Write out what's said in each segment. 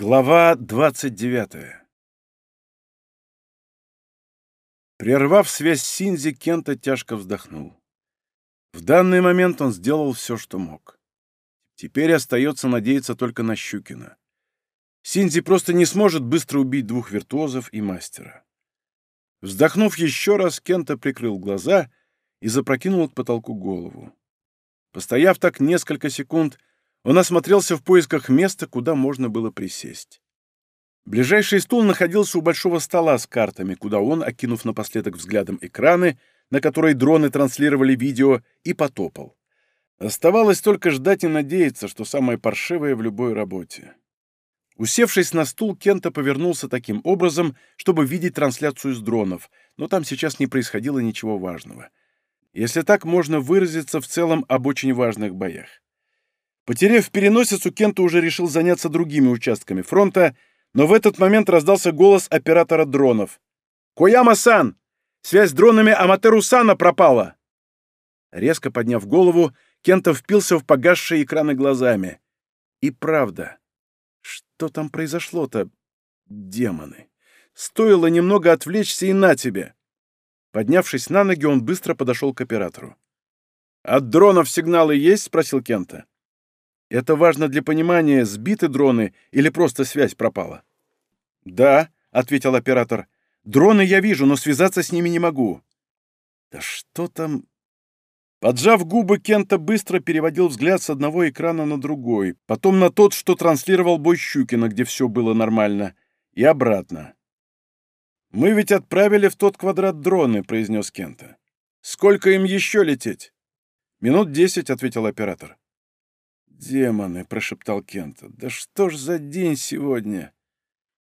Глава 29 Прервав связь с Синзи, Кента тяжко вздохнул. В данный момент он сделал все, что мог. Теперь остается надеяться только на Щукина. Синзи просто не сможет быстро убить двух виртуозов и мастера. Вздохнув еще раз, Кента прикрыл глаза и запрокинул к потолку голову. Постояв так несколько секунд, он осмотрелся в поисках места, куда можно было присесть. Ближайший стул находился у большого стола с картами, куда он, окинув напоследок взглядом экраны, на которые дроны транслировали видео, и потопал. Оставалось только ждать и надеяться, что самое паршивое в любой работе. Усевшись на стул, Кента повернулся таким образом, чтобы видеть трансляцию с дронов, но там сейчас не происходило ничего важного. Если так можно выразиться в целом об очень важных боях. Потерев переносицу, Кента уже решил заняться другими участками фронта, но в этот момент раздался голос оператора дронов. «Кояма-сан! Связь с дронами Аматеру-сана пропала!» Резко подняв голову, Кента впился в погасшие экраны глазами. И правда. Что там произошло-то? Демоны. Стоило немного отвлечься и на тебе. Поднявшись на ноги, он быстро подошел к оператору. «От дронов сигналы есть?» — спросил Кента. Это важно для понимания, сбиты дроны или просто связь пропала. «Да», — ответил оператор. «Дроны я вижу, но связаться с ними не могу». «Да что там...» Поджав губы, Кента быстро переводил взгляд с одного экрана на другой, потом на тот, что транслировал бой Щукина, где все было нормально, и обратно. «Мы ведь отправили в тот квадрат дроны», — произнес Кента. «Сколько им еще лететь?» «Минут десять», — ответил оператор. «Демоны!» — прошептал Кента. «Да что ж за день сегодня?»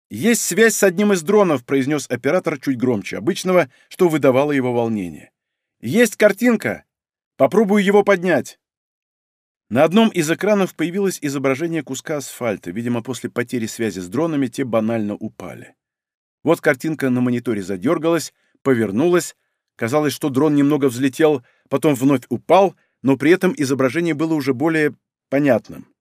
«Есть связь с одним из дронов», — произнес оператор чуть громче обычного, что выдавало его волнение. «Есть картинка! Попробую его поднять!» На одном из экранов появилось изображение куска асфальта. Видимо, после потери связи с дронами те банально упали. Вот картинка на мониторе задергалась, повернулась. Казалось, что дрон немного взлетел, потом вновь упал, но при этом изображение было уже более понятным.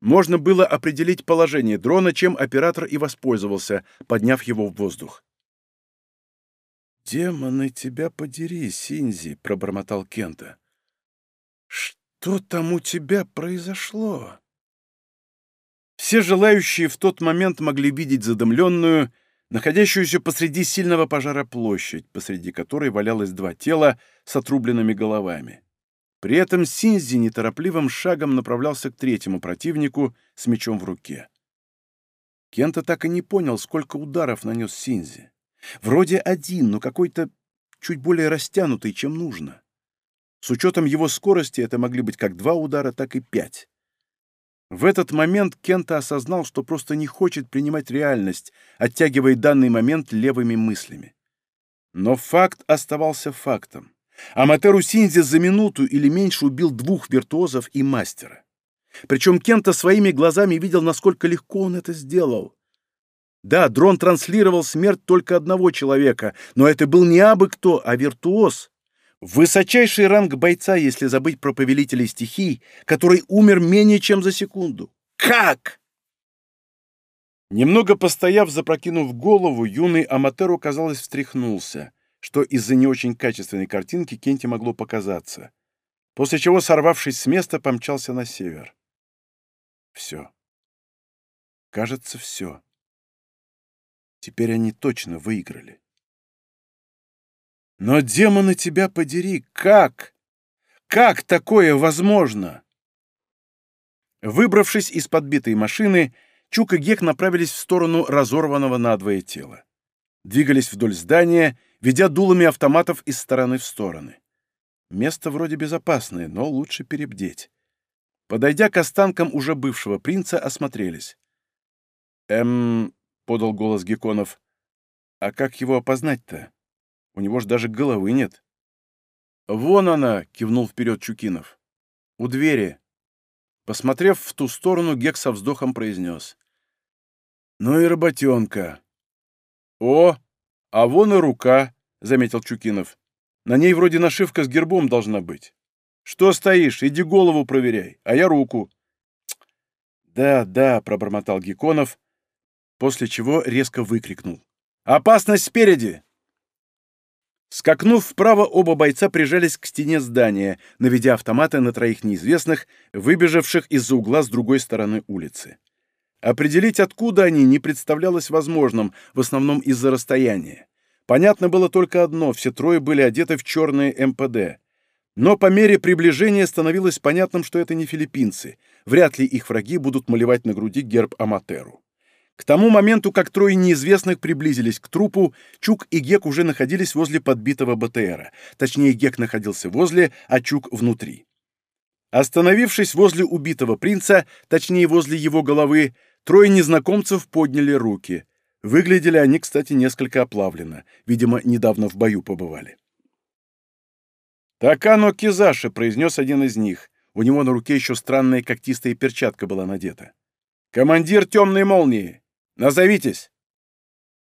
Можно было определить положение дрона, чем оператор и воспользовался, подняв его в воздух. «Демоны тебя подери, Синзи!» — пробормотал Кента. «Что там у тебя произошло?» Все желающие в тот момент могли видеть задымленную, находящуюся посреди сильного пожара площадь, посреди которой валялось два тела с отрубленными головами. При этом Синзи неторопливым шагом направлялся к третьему противнику с мечом в руке. Кента так и не понял, сколько ударов нанес Синзи. Вроде один, но какой-то чуть более растянутый, чем нужно. С учетом его скорости это могли быть как два удара, так и пять. В этот момент Кента осознал, что просто не хочет принимать реальность, оттягивая данный момент левыми мыслями. Но факт оставался фактом. Аматеру Синзи за минуту или меньше убил двух виртуозов и мастера. Причем Кента своими глазами видел, насколько легко он это сделал. Да, дрон транслировал смерть только одного человека, но это был не абы кто, а виртуоз. Высочайший ранг бойца, если забыть про повелителей стихий, который умер менее чем за секунду. Как? Немного постояв, запрокинув голову, юный Аматеру, казалось, встряхнулся что из-за не очень качественной картинки Кенте могло показаться, после чего, сорвавшись с места, помчался на север. Все. Кажется, все. Теперь они точно выиграли. Но, демоны, тебя подери, как? Как такое возможно? Выбравшись из подбитой машины, Чук и Гек направились в сторону разорванного надвое тела. Двигались вдоль здания ведя дулами автоматов из стороны в стороны. Место вроде безопасное, но лучше перебдеть. Подойдя к останкам уже бывшего принца, осмотрелись. «Эм...» — подал голос Геконов. «А как его опознать-то? У него ж даже головы нет». «Вон она!» — кивнул вперед Чукинов. «У двери». Посмотрев в ту сторону, Гек со вздохом произнес. «Ну и работенка». «О, «А вон и рука», — заметил Чукинов. «На ней вроде нашивка с гербом должна быть. Что стоишь? Иди голову проверяй, а я руку». «Да, да», — пробормотал Геконов, после чего резко выкрикнул. «Опасность спереди!» Скакнув вправо, оба бойца прижались к стене здания, наведя автоматы на троих неизвестных, выбежавших из-за угла с другой стороны улицы. Определить, откуда они, не представлялось возможным, в основном из-за расстояния. Понятно было только одно — все трое были одеты в черные МПД. Но по мере приближения становилось понятным, что это не филиппинцы. Вряд ли их враги будут малевать на груди герб Аматеру. К тому моменту, как трое неизвестных приблизились к трупу, Чук и Гек уже находились возле подбитого БТРа. Точнее, Гек находился возле, а Чук внутри. Остановившись возле убитого принца, точнее, возле его головы, трое незнакомцев подняли руки. Выглядели они, кстати, несколько оплавленно. Видимо, недавно в бою побывали. «Такано Кизаши», — произнес один из них. У него на руке еще странная когтистая перчатка была надета. «Командир темной молнии! Назовитесь!»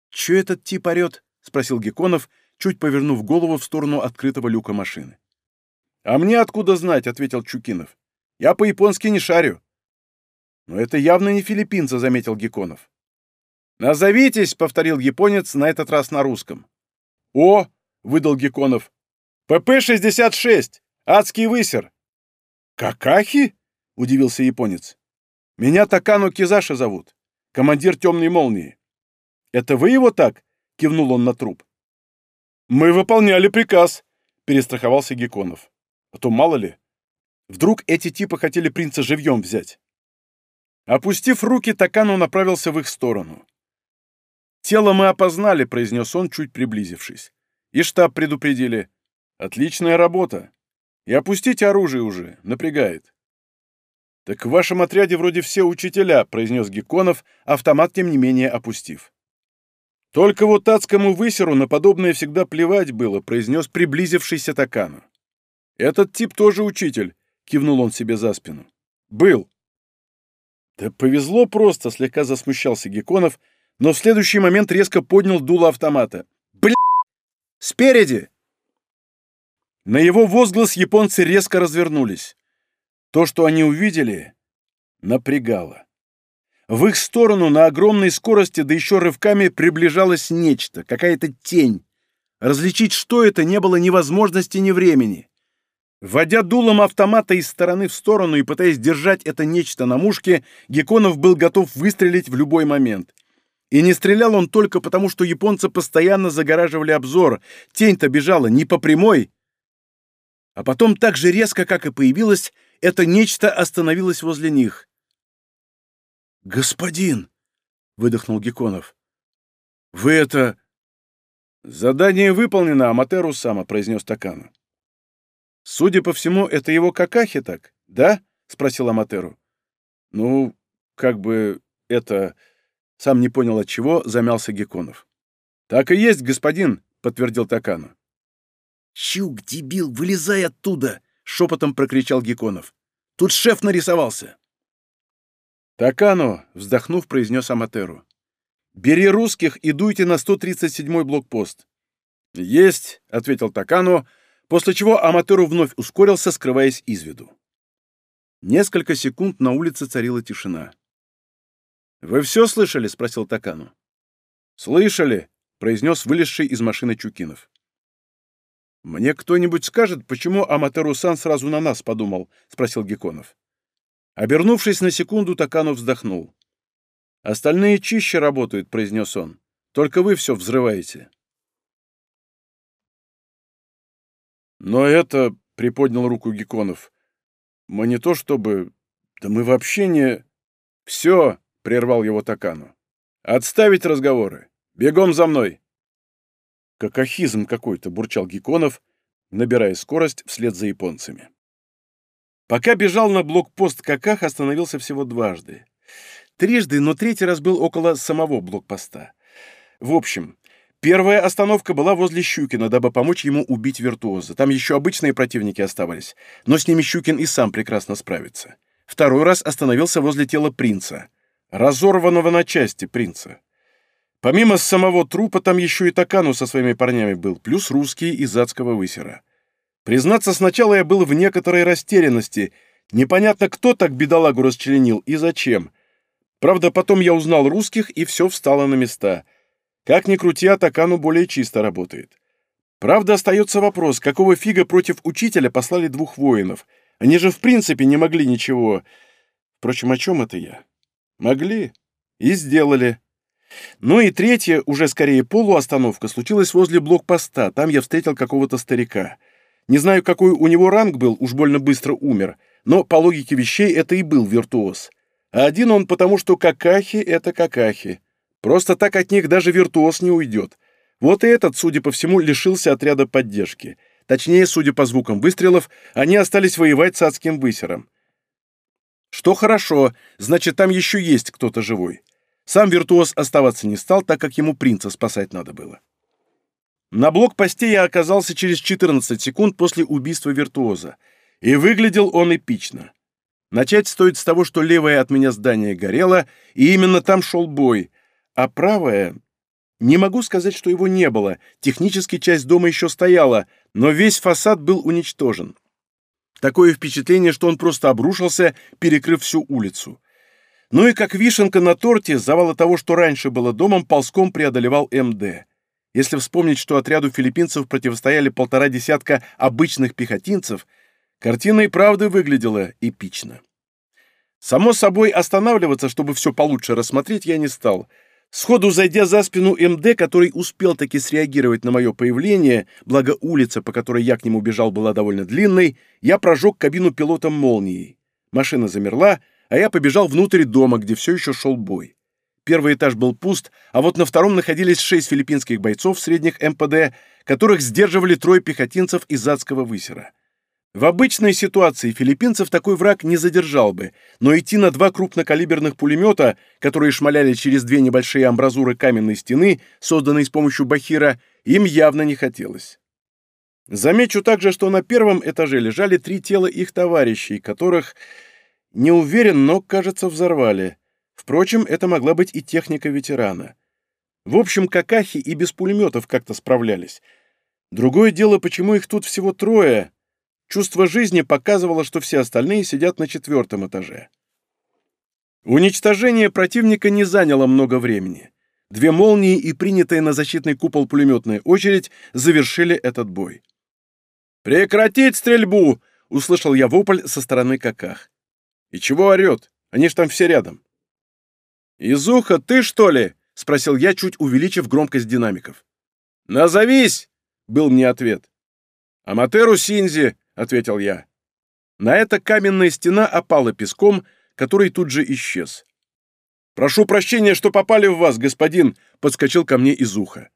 «Че этот тип орет?» — спросил Геконов, чуть повернув голову в сторону открытого люка машины. «А мне откуда знать?» — ответил Чукинов. «Я по-японски не шарю». «Но это явно не филиппинцы», — заметил Геконов. «Назовитесь!» — повторил японец, на этот раз на русском. «О!» — выдал Геконов. «ПП-66! Адский высер!» «Какахи?» — удивился японец. «Меня Такану Кизаши зовут, командир темной молнии». «Это вы его так?» — кивнул он на труп. «Мы выполняли приказ», — перестраховался Геконов. «А то мало ли, вдруг эти типы хотели принца живьем взять». Опустив руки, Такану направился в их сторону. «Тело мы опознали», — произнес он, чуть приблизившись. «И штаб предупредили. Отличная работа. И опустите оружие уже, напрягает. Так в вашем отряде вроде все учителя, произнес Геконов, автомат тем не менее опустив. Только вот адскому высеру на подобное всегда плевать было, произнес приблизившийся Такану. Этот тип тоже учитель, кивнул он себе за спину. Был. Да повезло просто, слегка засмущался Геконов, но в следующий момент резко поднял дуло автомата. Бля! Спереди! На его возглас японцы резко развернулись. То, что они увидели, напрягало. В их сторону на огромной скорости, да еще рывками, приближалось нечто, какая-то тень. Различить, что это, не было ни возможности, ни времени. Вводя дулом автомата из стороны в сторону и пытаясь держать это нечто на мушке, Геконов был готов выстрелить в любой момент. И не стрелял он только потому, что японцы постоянно загораживали обзор. Тень-то бежала не по прямой, а потом так же резко, как и появилось, это нечто остановилось возле них. «Господин!» — выдохнул Геконов. «Вы это...» «Задание выполнено, Аматеру Сама», — произнес Такану. «Судя по всему, это его какахи так, да?» — спросил Аматеру. «Ну, как бы это...» Сам не понял от чего, замялся Геконов. «Так и есть, господин», — подтвердил Такану. «Чук, дебил, вылезай оттуда!» — шепотом прокричал Геконов. «Тут шеф нарисовался!» «Такану!» — вздохнув, произнес Аматеру. «Бери русских и дуйте на 137-й блокпост». «Есть!» — ответил Такану, после чего Аматеру вновь ускорился, скрываясь из виду. Несколько секунд на улице царила тишина. «Вы все слышали?» — спросил Такану. «Слышали!» — произнес вылезший из машины Чукинов. «Мне кто-нибудь скажет, почему Аматеру-сан сразу на нас подумал?» — спросил Геконов. Обернувшись на секунду, Такану вздохнул. «Остальные чище работают», — произнес он. «Только вы все взрываете». «Но это...» — приподнял руку Геконов. «Мы не то чтобы... Да мы вообще не...» «Все!» — прервал его Такану. «Отставить разговоры! Бегом за мной!» Какахизм какой-то, бурчал Геконов, набирая скорость вслед за японцами. Пока бежал на блокпост Каках, остановился всего дважды. Трижды, но третий раз был около самого блокпоста. В общем, первая остановка была возле Щукина, дабы помочь ему убить виртуоза. Там еще обычные противники оставались, но с ними Щукин и сам прекрасно справится. Второй раз остановился возле тела принца. Разорванного на части принца. Помимо самого трупа, там еще и Такану со своими парнями был, плюс русские из адского высера. Признаться, сначала я был в некоторой растерянности. Непонятно, кто так бедолагу расчленил и зачем. Правда, потом я узнал русских, и все встало на места. Как ни крути, Атакану более чисто работает. Правда, остается вопрос, какого фига против учителя послали двух воинов? Они же в принципе не могли ничего. Впрочем, о чем это я? Могли. И сделали. Ну и третья, уже скорее полуостановка, случилась возле блокпоста. Там я встретил какого-то старика. Не знаю, какой у него ранг был, уж больно быстро умер, но по логике вещей это и был виртуоз. А один он потому, что какахи — это какахи. Просто так от них даже виртуоз не уйдет. Вот и этот, судя по всему, лишился отряда поддержки. Точнее, судя по звукам выстрелов, они остались воевать с адским высером. Что хорошо, значит, там еще есть кто-то живой. Сам виртуоз оставаться не стал, так как ему принца спасать надо было. На блокпосте я оказался через 14 секунд после убийства виртуоза, и выглядел он эпично. Начать стоит с того, что левое от меня здание горело, и именно там шел бой, а правое... Не могу сказать, что его не было, технически часть дома еще стояла, но весь фасад был уничтожен. Такое впечатление, что он просто обрушился, перекрыв всю улицу. Ну и как вишенка на торте, завала того, что раньше было домом, ползком преодолевал МД. Если вспомнить, что отряду филиппинцев противостояли полтора десятка обычных пехотинцев, картина и правда выглядела эпично. Само собой, останавливаться, чтобы все получше рассмотреть, я не стал — Сходу зайдя за спину МД, который успел таки среагировать на мое появление, благо улица, по которой я к нему бежал, была довольно длинной, я прожег кабину пилота молнией. Машина замерла, а я побежал внутрь дома, где все еще шел бой. Первый этаж был пуст, а вот на втором находились шесть филиппинских бойцов средних МПД, которых сдерживали трое пехотинцев из адского высера. В обычной ситуации филиппинцев такой враг не задержал бы, но идти на два крупнокалиберных пулемета, которые шмаляли через две небольшие амбразуры каменной стены, созданной с помощью бахира, им явно не хотелось. Замечу также, что на первом этаже лежали три тела их товарищей, которых, не уверен, но, кажется, взорвали. Впрочем, это могла быть и техника ветерана. В общем, какахи и без пулеметов как-то справлялись. Другое дело, почему их тут всего трое — Чувство жизни показывало, что все остальные сидят на четвертом этаже. Уничтожение противника не заняло много времени. Две молнии и принятая на защитный купол пулеметная очередь завершили этот бой. «Прекратить стрельбу!» — услышал я вопль со стороны каках. «И чего орет? Они ж там все рядом». «Изуха, ты что ли?» — спросил я, чуть увеличив громкость динамиков. «Назовись!» — был мне ответ. «Аматеру Синзи!» — ответил я. На это каменная стена опала песком, который тут же исчез. «Прошу прощения, что попали в вас, господин», — подскочил ко мне из уха.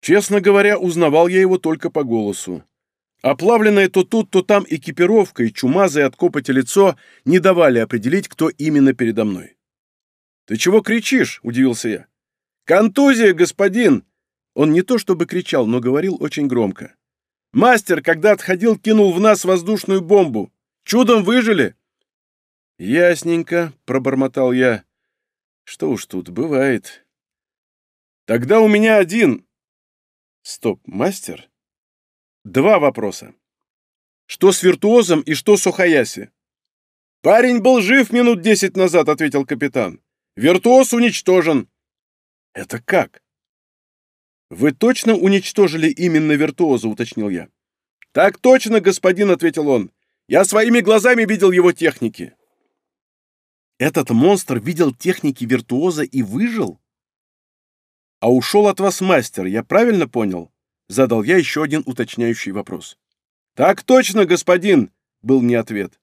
Честно говоря, узнавал я его только по голосу. Оплавленное то тут, то там экипировка и чумазое от копоти лицо не давали определить, кто именно передо мной. «Ты чего кричишь?» — удивился я. «Контузия, господин!» Он не то чтобы кричал, но говорил очень громко. Мастер, когда отходил, кинул в нас воздушную бомбу. Чудом выжили!» «Ясненько», — пробормотал я. «Что уж тут, бывает». «Тогда у меня один...» «Стоп, мастер?» «Два вопроса. Что с виртуозом и что с Охаяси?» «Парень был жив минут десять назад», — ответил капитан. «Виртуоз уничтожен». «Это как?» «Вы точно уничтожили именно виртуоза?» — уточнил я. «Так точно, господин», — ответил он. «Я своими глазами видел его техники». «Этот монстр видел техники виртуоза и выжил?» «А ушел от вас мастер, я правильно понял?» — задал я еще один уточняющий вопрос. «Так точно, господин!» — был мне ответ.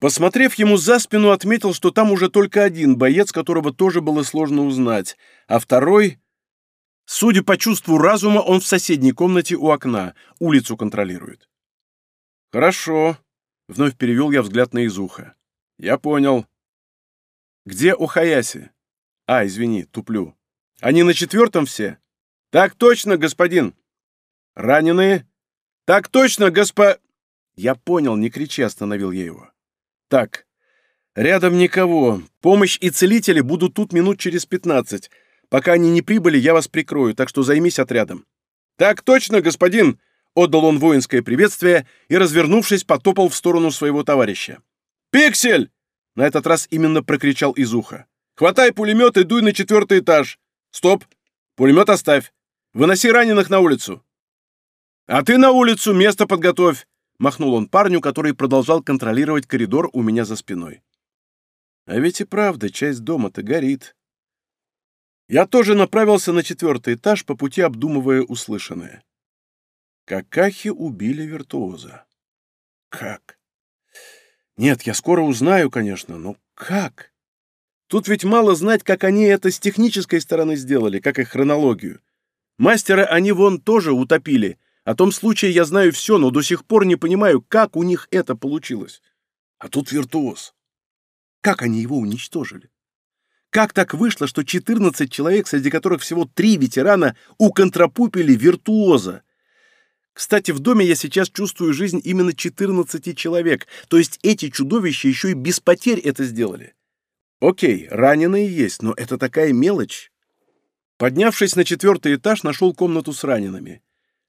Посмотрев ему за спину, отметил, что там уже только один боец, которого тоже было сложно узнать, а второй Судя по чувству разума, он в соседней комнате у окна, улицу контролирует. «Хорошо», — вновь перевел я взгляд на Изуха. «Я понял». «Где Охаяси?» «А, извини, туплю. Они на четвертом все?» «Так точно, господин». «Раненые?» «Так точно, госпо...» «Я понял, не кричи», — остановил я его. «Так, рядом никого. Помощь и целители будут тут минут через пятнадцать. Пока они не прибыли, я вас прикрою, так что займись отрядом». «Так точно, господин!» — отдал он воинское приветствие и, развернувшись, потопал в сторону своего товарища. «Пиксель!» — на этот раз именно прокричал из уха. Хватай пулемет и дуй на четвертый этаж. Стоп! Пулемет оставь. Выноси раненых на улицу. А ты на улицу место подготовь. Махнул он парню, который продолжал контролировать коридор у меня за спиной. А ведь и правда, часть дома-то горит. Я тоже направился на четвертый этаж, по пути обдумывая услышанное. Какахи убили виртуоза. Как? Нет, я скоро узнаю, конечно, но как? Тут ведь мало знать, как они это с технической стороны сделали, как их хронологию. Мастера они вон тоже утопили. О том случае я знаю все, но до сих пор не понимаю, как у них это получилось. А тут виртуоз. Как они его уничтожили? Как так вышло, что 14 человек, среди которых всего три ветерана, уконтрапупили виртуоза? Кстати, в доме я сейчас чувствую жизнь именно 14 человек, то есть эти чудовища еще и без потерь это сделали. Окей, раненые есть, но это такая мелочь. Поднявшись на четвертый этаж, нашел комнату с ранеными.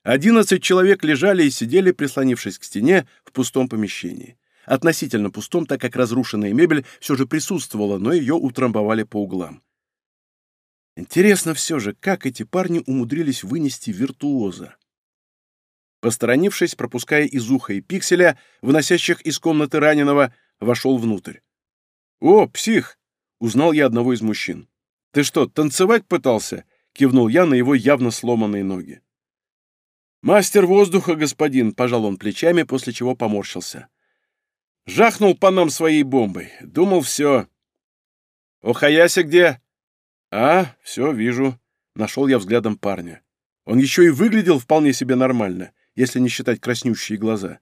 Одиннадцать человек лежали и сидели, прислонившись к стене в пустом помещении. Относительно пустом, так как разрушенная мебель все же присутствовала, но ее утрамбовали по углам. Интересно все же, как эти парни умудрились вынести виртуоза. Посторонившись, пропуская из уха и пикселя, выносящих из комнаты раненого, вошел внутрь. «О, псих!» — узнал я одного из мужчин. «Ты что, танцевать пытался?» — кивнул я на его явно сломанные ноги. «Мастер воздуха, господин!» — пожал он плечами, после чего поморщился. «Жахнул по нам своей бомбой. Думал, все. О, Хаяси где?» «А, все, вижу». Нашел я взглядом парня. Он еще и выглядел вполне себе нормально если не считать краснющие глаза.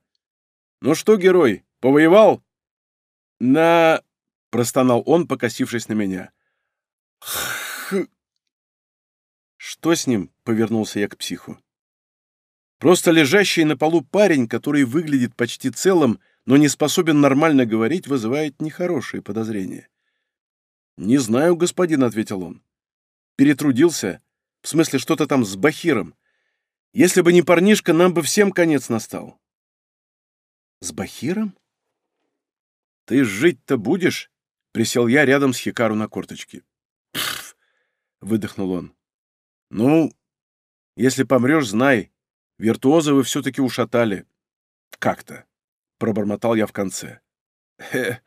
«Ну что, герой, повоевал?» «На...» — простонал он, покосившись на меня. «Х...» «Что с ним?» — повернулся я к психу. Просто лежащий на полу парень, который выглядит почти целым, но не способен нормально говорить, вызывает нехорошие подозрения. «Не знаю, господин», — ответил он. «Перетрудился. В смысле, что-то там с Бахиром. Если бы не парнишка, нам бы всем конец настал. С Бахиром? Ты жить-то будешь? Присел я рядом с Хикару на корточке. Пф, выдохнул он. Ну, если помрешь, знай, виртуоза вы все-таки ушатали. Как-то, пробормотал я в конце. Хе,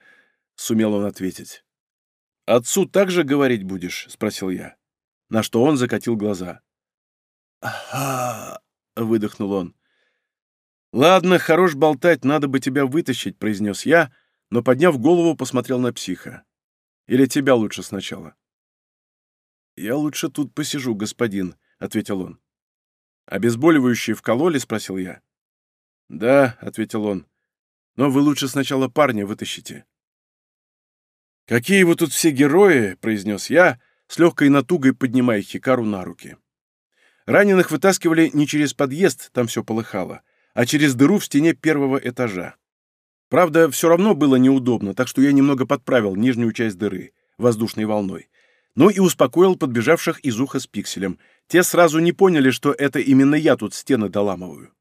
сумел он ответить. «Отцу также говорить будешь?» — спросил я. На что он закатил глаза. «Ага», — выдохнул он. «Ладно, хорош болтать, надо бы тебя вытащить», — произнес я, но, подняв голову, посмотрел на психа. «Или тебя лучше сначала?» «Я лучше тут посижу, господин», — ответил он. «Обезболивающие вкололи?» — спросил я. «Да», — ответил он. «Но вы лучше сначала парня вытащите». «Какие вы тут все герои!» — произнес я, с легкой натугой поднимая Хикару на руки. Раненых вытаскивали не через подъезд, там все полыхало, а через дыру в стене первого этажа. Правда, все равно было неудобно, так что я немного подправил нижнюю часть дыры воздушной волной. Ну и успокоил подбежавших из уха с пикселем. Те сразу не поняли, что это именно я тут стены доламываю.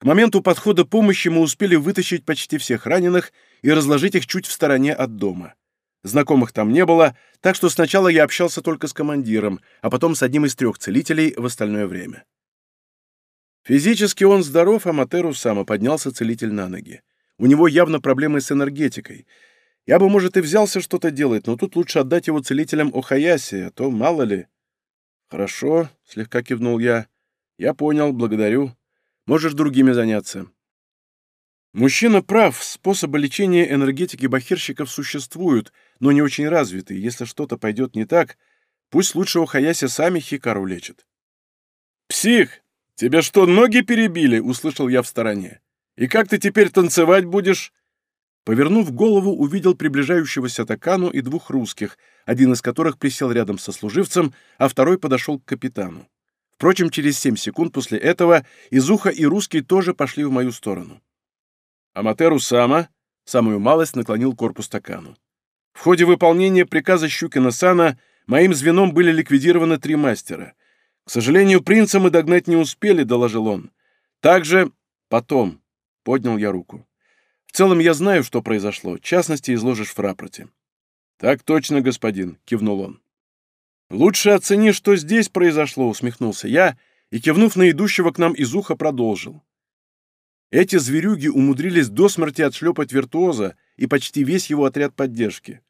К моменту подхода помощи мы успели вытащить почти всех раненых и разложить их чуть в стороне от дома. Знакомых там не было, так что сначала я общался только с командиром, а потом с одним из трех целителей в остальное время. Физически он здоров, а Матеру сам поднялся целитель на ноги. У него явно проблемы с энергетикой. Я бы, может, и взялся что-то делать, но тут лучше отдать его целителям Охаяси, а то мало ли. «Хорошо», — слегка кивнул я. «Я понял, благодарю. Можешь другими заняться». Мужчина прав, способы лечения энергетики бахирщиков существуют, но не очень развитые. Если что-то пойдет не так, пусть лучше у Хаяси сами Хикару лечат. «Псих, тебе что, ноги перебили?» — услышал я в стороне. «И как ты теперь танцевать будешь?» Повернув голову, увидел приближающегося Такану и двух русских, один из которых присел рядом со служивцем, а второй подошел к капитану. Впрочем, через семь секунд после этого Изуха и русский тоже пошли в мою сторону. Аматеру Сама самую малость наклонил корпус стакану. В ходе выполнения приказа Щукина-сана моим звеном были ликвидированы три мастера. К сожалению, принца мы догнать не успели, доложил он. Также потом, поднял я руку. В целом я знаю, что произошло, в частности, изложишь в рапорте. «Так точно, господин», — кивнул он. «Лучше оцени, что здесь произошло», — усмехнулся я, и, кивнув на идущего к нам из уха, продолжил. Эти зверюги умудрились до смерти отшлепать виртуоза и почти весь его отряд поддержки.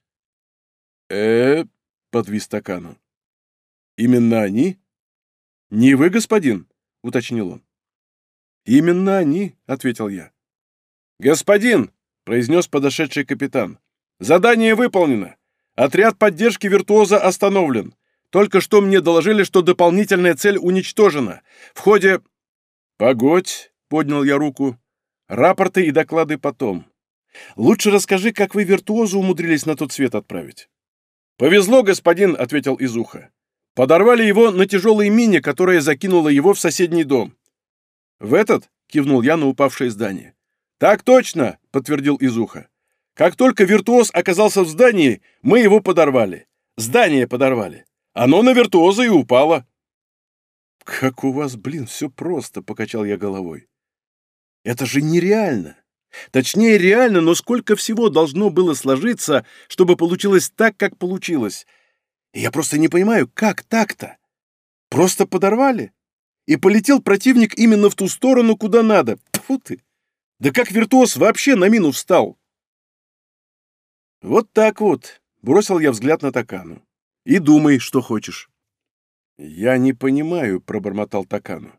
э подвис стакану. «Именно они?» «Не вы, господин?» — уточнил он. «Именно они», — ответил я. «Господин!» — произнес подошедший капитан. «Задание выполнено. Отряд поддержки виртуоза остановлен. Только что мне доложили, что дополнительная цель уничтожена. В ходе...» «Погодь!» — поднял я руку. «Рапорты и доклады потом. Лучше расскажи, как вы виртуозу умудрились на тот свет отправить». «Повезло, господин!» — ответил Изуха. «Подорвали его на тяжелой мине, которая закинула его в соседний дом». «В этот?» — кивнул я на упавшее здание. «Так точно!» — подтвердил Изуха. «Как только виртуоз оказался в здании, мы его подорвали. Здание подорвали. Оно на виртуоза и упало». «Как у вас, блин, все просто!» — покачал я головой. «Это же нереально! Точнее, реально, но сколько всего должно было сложиться, чтобы получилось так, как получилось. Я просто не понимаю, как так-то? Просто подорвали? И полетел противник именно в ту сторону, куда надо. Тьфу ты! Да как виртуоз вообще на мину встал? Вот так вот, бросил я взгляд на Такану. И думай, что хочешь. Я не понимаю, пробормотал Такану.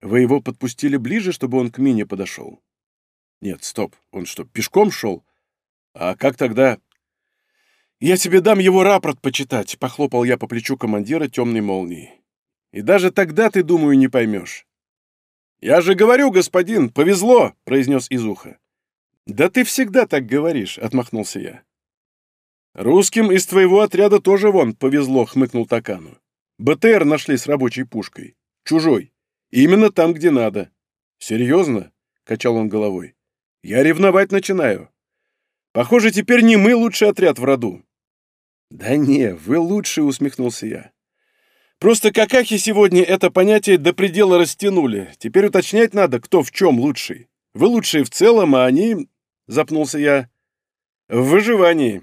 Вы его подпустили ближе, чтобы он к мине подошел? Нет, стоп, он что, пешком шел? А как тогда... Я тебе дам его рапорт почитать, похлопал я по плечу командира темной молнии. И даже тогда ты, думаю, не поймешь. «Я же говорю, господин, повезло!» — произнес из уха. «Да ты всегда так говоришь», — отмахнулся я. «Русским из твоего отряда тоже вон повезло», — хмыкнул Такану. «БТР нашли с рабочей пушкой. Чужой. Именно там, где надо». «Серьезно?» — качал он головой. Я ревновать начинаю. Похоже, теперь не мы лучший отряд в роду. Да не, вы лучший, усмехнулся я. Просто какахи сегодня это понятие до предела растянули. Теперь уточнять надо, кто в чем лучший. Вы лучшие в целом, а они... Запнулся я. В выживании.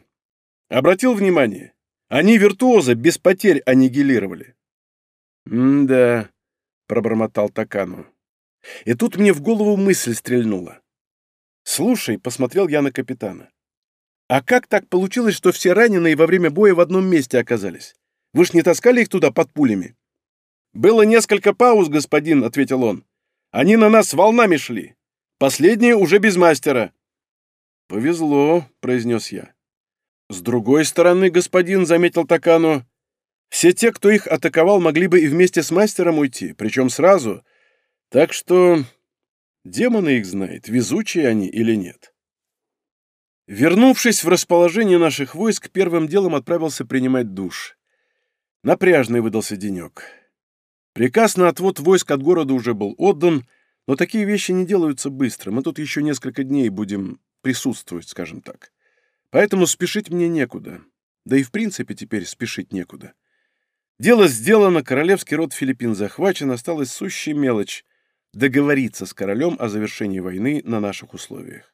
Обратил внимание? Они виртуоза без потерь аннигилировали. «М-да», — пробормотал Такану. И тут мне в голову мысль стрельнула. «Слушай», — посмотрел я на капитана, «а как так получилось, что все раненые во время боя в одном месте оказались? Вы ж не таскали их туда под пулями?» «Было несколько пауз, господин», — ответил он. «Они на нас волнами шли. Последние уже без мастера». «Повезло», — произнес я. «С другой стороны, господин», — заметил Такану, «все те, кто их атаковал, могли бы и вместе с мастером уйти, причем сразу. Так что Демоны их знает, везучие они или нет. Вернувшись в расположение наших войск, первым делом отправился принимать душ. Напряжный выдался денек. Приказ на отвод войск от города уже был отдан, но такие вещи не делаются быстро. Мы тут еще несколько дней будем присутствовать, скажем так. Поэтому спешить мне некуда. Да и в принципе теперь спешить некуда. Дело сделано, королевский род Филиппин захвачен, осталась сущая мелочь договориться с королем о завершении войны на наших условиях.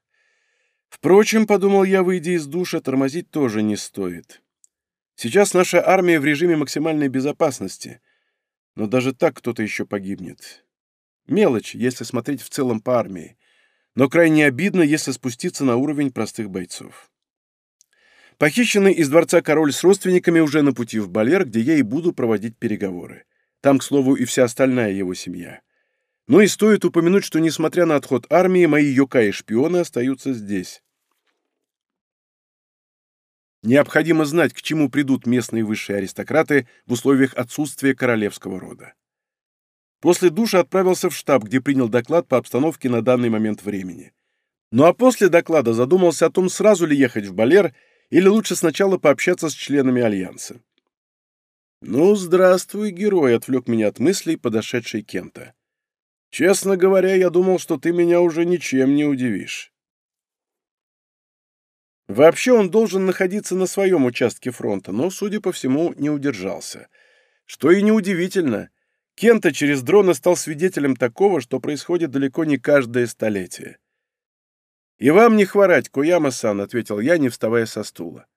Впрочем, подумал я, выйдя из душа, тормозить тоже не стоит. Сейчас наша армия в режиме максимальной безопасности, но даже так кто-то еще погибнет. Мелочь, если смотреть в целом по армии, но крайне обидно, если спуститься на уровень простых бойцов. Похищенный из дворца король с родственниками уже на пути в Балер, где я и буду проводить переговоры. Там, к слову, и вся остальная его семья. Но и стоит упомянуть, что, несмотря на отход армии, мои юкаи-шпионы остаются здесь. Необходимо знать, к чему придут местные высшие аристократы в условиях отсутствия королевского рода. После душа отправился в штаб, где принял доклад по обстановке на данный момент времени. Ну а после доклада задумался о том, сразу ли ехать в Балер, или лучше сначала пообщаться с членами Альянса. «Ну, здравствуй, герой», — отвлек меня от мыслей подошедший Кента. Честно говоря, я думал, что ты меня уже ничем не удивишь. Вообще он должен находиться на своем участке фронта, но, судя по всему, не удержался. Что и неудивительно. Кента через дрона стал свидетелем такого, что происходит далеко не каждое столетие. «И вам не хворать, Куяма-сан», — ответил я, не вставая со стула.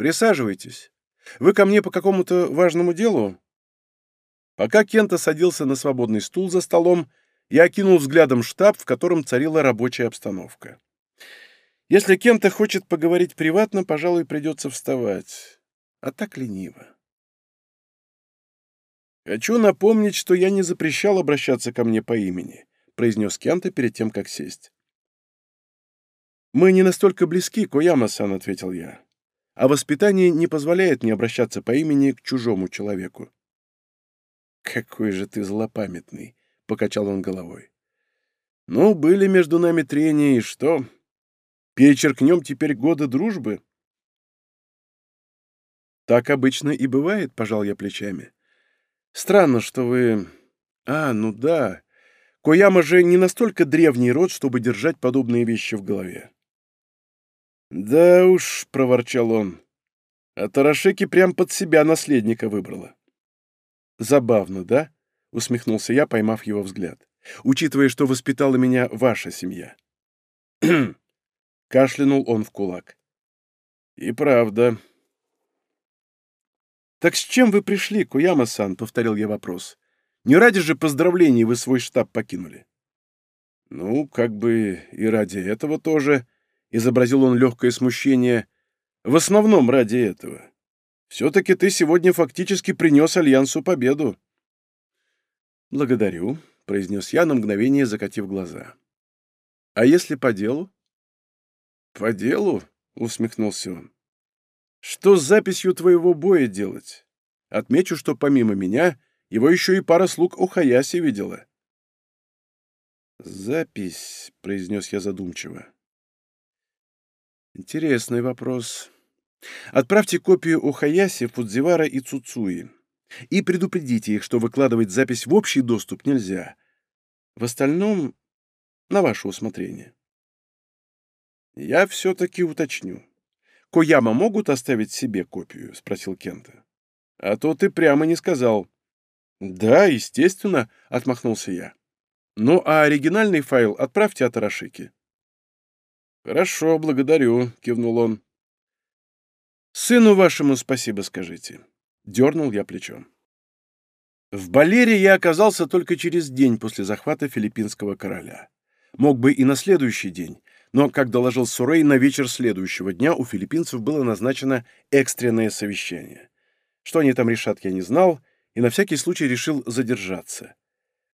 Присаживайтесь. Вы ко мне по какому-то важному делу?» Пока Кента садился на свободный стул за столом, я окинул взглядом штаб, в котором царила рабочая обстановка. Если Кента хочет поговорить приватно, пожалуй, придется вставать. А так лениво. «Хочу напомнить, что я не запрещал обращаться ко мне по имени», — произнес Кента перед тем, как сесть. «Мы не настолько близки, Кояма-сан», — ответил я. «А воспитание не позволяет мне обращаться по имени к чужому человеку». «Какой же ты злопамятный», — покачал он головой. «Ну, были между нами трения, и что? Перечеркнем теперь годы дружбы?» «Так обычно и бывает», — пожал я плечами. «Странно, что вы... А, ну да. Кояма же не настолько древний род, чтобы держать подобные вещи в голове. «Да уж», — проворчал он, — «а Тарашеки прям под себя наследника выбрала». «Забавно, да?» — усмехнулся я, поймав его взгляд. «Учитывая, что воспитала меня ваша семья». Кашлянул он в кулак. «И правда». «Так с чем вы пришли, Куяма-сан?» — повторил я вопрос. «Не ради же поздравлений вы свой штаб покинули». «Ну, как бы и ради этого тоже», — изобразил он легкое смущение, — «в основном ради этого. Все-таки ты сегодня фактически принес Альянсу победу». «Благодарю», — произнес я на мгновение, закатив глаза. «А если по делу?» «По делу?» — усмехнулся он. «Что с записью твоего боя делать? Отмечу, что помимо меня его еще и пара слуг Охаяси видела». «Запись», — произнес я задумчиво. Интересный вопрос. Отправьте копию у Хаяси, Фудзивара и Цуцуи. И предупредите их, что выкладывать запись в общий доступ нельзя. В остальном — на ваше усмотрение. Я все-таки уточню. Кояма могут оставить себе копию? — спросил Кента. А то ты прямо не сказал. Да, естественно, — отмахнулся я. Ну, а оригинальный файл отправьте от Арашики. «Хорошо, благодарю», — кивнул он. «Сыну вашему спасибо скажите», — дернул я плечом. В Балере я оказался только через день после захвата филиппинского короля. Мог бы и на следующий день, но, как доложил Сурей, на вечер следующего дня у филиппинцев было назначено экстренное совещание. Что они там решат, я не знал, и на всякий случай решил задержаться.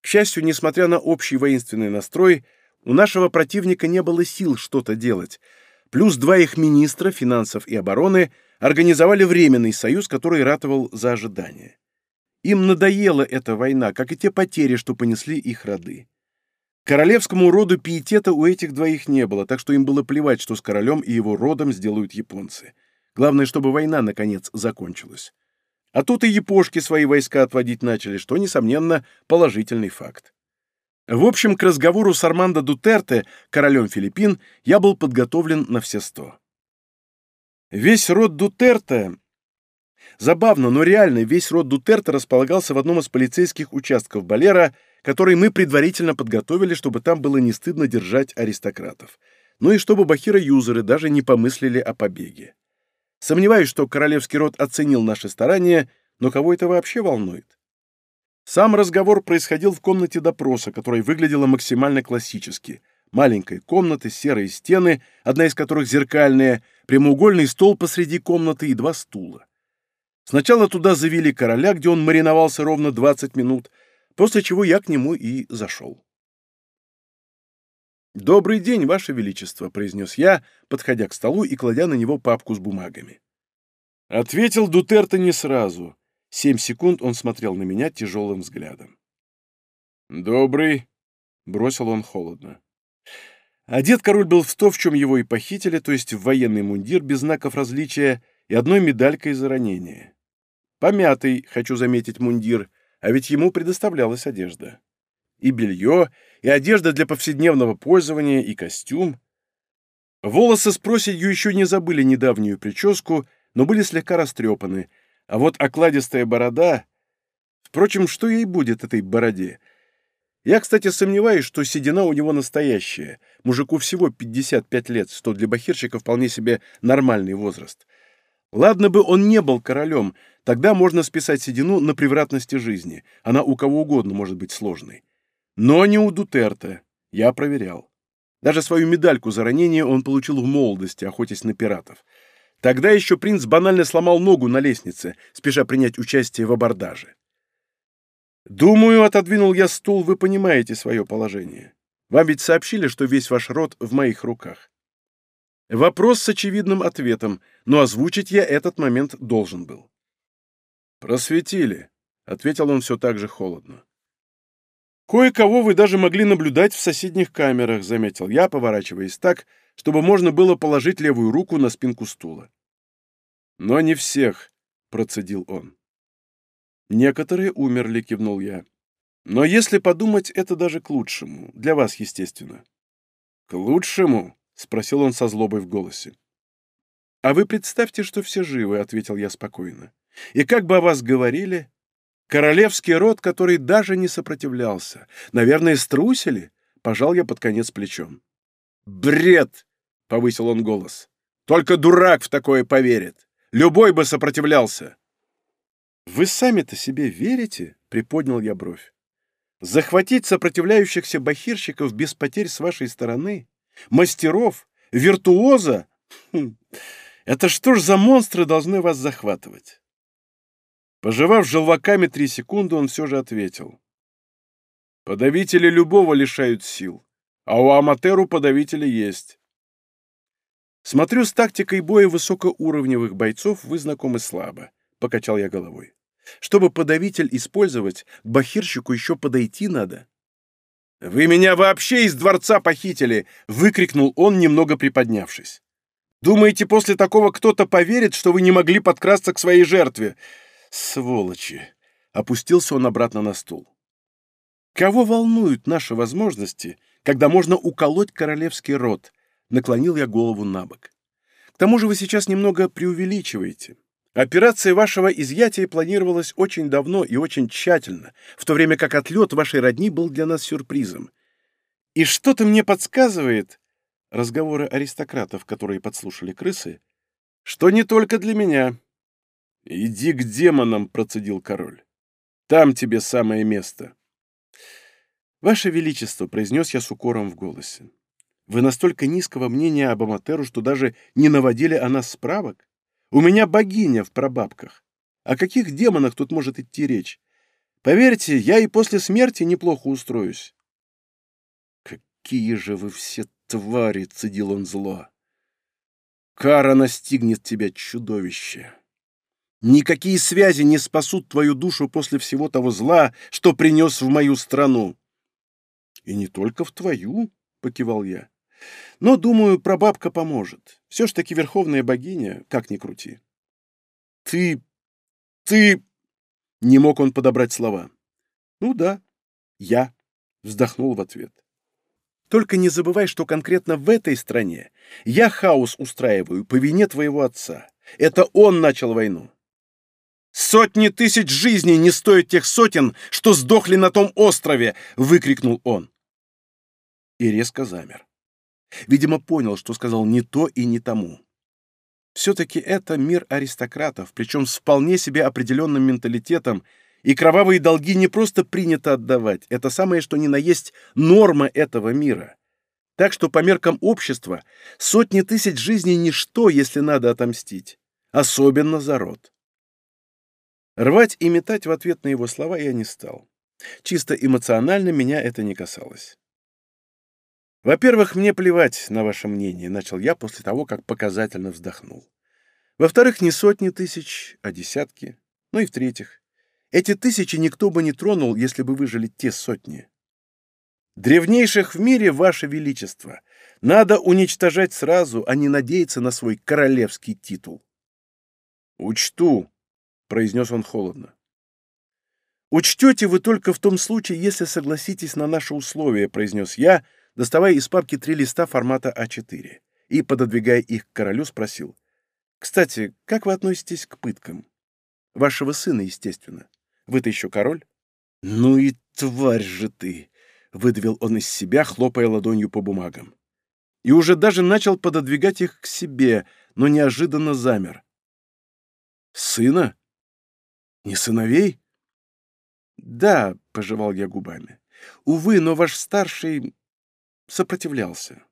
К счастью, несмотря на общий воинственный настрой, у нашего противника не было сил что-то делать. Плюс два их министра, финансов и обороны, организовали временный союз, который ратовал за ожидание. Им надоела эта война, как и те потери, что понесли их роды. Королевскому роду пиетета у этих двоих не было, так что им было плевать, что с королем и его родом сделают японцы. Главное, чтобы война, наконец, закончилась. А тут и япошки свои войска отводить начали, что, несомненно, положительный факт. В общем, к разговору с Армандо Дутерте, королем Филиппин, я был подготовлен на все сто. Весь род Дутерте... Забавно, но реально, весь род Дутерте располагался в одном из полицейских участков Балера, который мы предварительно подготовили, чтобы там было не стыдно держать аристократов. Ну и чтобы Бахира-юзеры даже не помыслили о побеге. Сомневаюсь, что королевский род оценил наши старания, но кого это вообще волнует? Сам разговор происходил в комнате допроса, которая выглядела максимально классически. Маленькая комната, серые стены, одна из которых зеркальная, прямоугольный стол посреди комнаты и два стула. Сначала туда завели короля, где он мариновался ровно 20 минут, после чего я к нему и зашел. «Добрый день, Ваше Величество», — произнес я, подходя к столу и кладя на него папку с бумагами. Ответил Дутерто не сразу. Семь секунд он смотрел на меня тяжелым взглядом. «Добрый», — бросил он холодно. Одет король был в то, в чем его и похитили, то есть в военный мундир без знаков различия и одной медалькой за ранение. Помятый, хочу заметить, мундир, а ведь ему предоставлялась одежда. И белье, и одежда для повседневного пользования, и костюм. Волосы с проседью еще не забыли недавнюю прическу, но были слегка растрепаны — а вот окладистая борода... Впрочем, что ей будет, этой бороде? Я, кстати, сомневаюсь, что седина у него настоящая. Мужику всего 55 лет, что для бахирчика вполне себе нормальный возраст. Ладно бы он не был королем, тогда можно списать седину на превратности жизни. Она у кого угодно может быть сложной. Но не у Дутерта. Я проверял. Даже свою медальку за ранение он получил в молодости, охотясь на пиратов. Тогда еще принц банально сломал ногу на лестнице, спеша принять участие в абордаже. «Думаю, — отодвинул я стул, — вы понимаете свое положение. Вам ведь сообщили, что весь ваш род в моих руках. Вопрос с очевидным ответом, но озвучить я этот момент должен был. «Просветили», — ответил он все так же холодно. «Кое-кого вы даже могли наблюдать в соседних камерах», — заметил я, поворачиваясь так, чтобы можно было положить левую руку на спинку стула. «Но не всех», — процедил он. «Некоторые умерли», — кивнул я. «Но если подумать, это даже к лучшему. Для вас, естественно». «К лучшему?» — спросил он со злобой в голосе. «А вы представьте, что все живы», — ответил я спокойно. «И как бы о вас говорили? Королевский род, который даже не сопротивлялся. Наверное, струсили?» — пожал я под конец плечом. «Бред!» — повысил он голос. «Только дурак в такое поверит. Любой бы сопротивлялся». «Вы сами-то себе верите?» — приподнял я бровь. «Захватить сопротивляющихся бахирщиков без потерь с вашей стороны? мастеров, виртуоза. Хм, это что ж за монстры должны вас захватывать? Пожевав желваками три секунды, он все же ответил. Подавители любого лишают сил, а у Аматеру подавители есть. Смотрю, с тактикой боя высокоуровневых бойцов вы знакомы слабо, — покачал я головой. Чтобы подавитель использовать, к бахирщику еще подойти надо. «Вы меня вообще из дворца похитили!» — выкрикнул он, немного приподнявшись. «Думаете, после такого кто-то поверит, что вы не могли подкрасться к своей жертве?» «Сволочи!» — опустился он обратно на стул. «Кого волнуют наши возможности, когда можно уколоть королевский род?» — наклонил я голову на бок. «К тому же вы сейчас немного преувеличиваете. Операция вашего изъятия планировалась очень давно и очень тщательно, в то время как отлет вашей родни был для нас сюрпризом. И что-то мне подсказывает, разговоры аристократов, которые подслушали крысы, что не только для меня. «Иди к демонам», — процедил король. «Там тебе самое место». «Ваше Величество», — произнес я с укором в голосе, — «вы настолько низкого мнения об Аматеру, что даже не наводили о нас справок? У меня богиня в прабабках. О каких демонах тут может идти речь? Поверьте, я и после смерти неплохо устроюсь. «Какие же вы все твари!» — цедил он зло. «Кара настигнет тебя, чудовище! Никакие связи не спасут твою душу после всего того зла, что принес в мою страну!» «И не только в твою!» — покивал я. Но, думаю, прабабка поможет. Все ж таки верховная богиня, как ни крути. Ты... ты... Не мог он подобрать слова. Ну да, я. Вздохнул в ответ. Только не забывай, что конкретно в этой стране я хаос устраиваю по вине твоего отца. Это он начал войну. «Сотни тысяч жизней не стоят тех сотен, что сдохли на том острове!» — выкрикнул он. И резко замер. Видимо, понял, что сказал не то и не тому. Все-таки это мир аристократов, причем с вполне себе определенным менталитетом, и кровавые долги не просто принято отдавать, это самое что ни на есть норма этого мира. Так что по меркам общества сотни тысяч жизней – ничто, если надо отомстить. Особенно за род. Рвать и метать в ответ на его слова я не стал. Чисто эмоционально меня это не касалось. «Во-первых, мне плевать на ваше мнение», — начал я после того, как показательно вздохнул. «Во-вторых, не сотни тысяч, а десятки. Ну и в-третьих, эти тысячи никто бы не тронул, если бы выжили те сотни. Древнейших в мире, ваше величество, надо уничтожать сразу, а не надеяться на свой королевский титул». «Учту», — произнес он холодно. «Учтете вы только в том случае, если согласитесь на наши условия», — произнес я, — доставая из папки три листа формата А4 и, пододвигая их к королю, спросил. «Кстати, как вы относитесь к пыткам? Вашего сына, естественно. Вы-то еще король?» «Ну и тварь же ты!» — выдавил он из себя, хлопая ладонью по бумагам. И уже даже начал пододвигать их к себе, но неожиданно замер. Сына? Не сыновей? Да, пожевал я губами. Увы, но ваш старший сопротивлялся.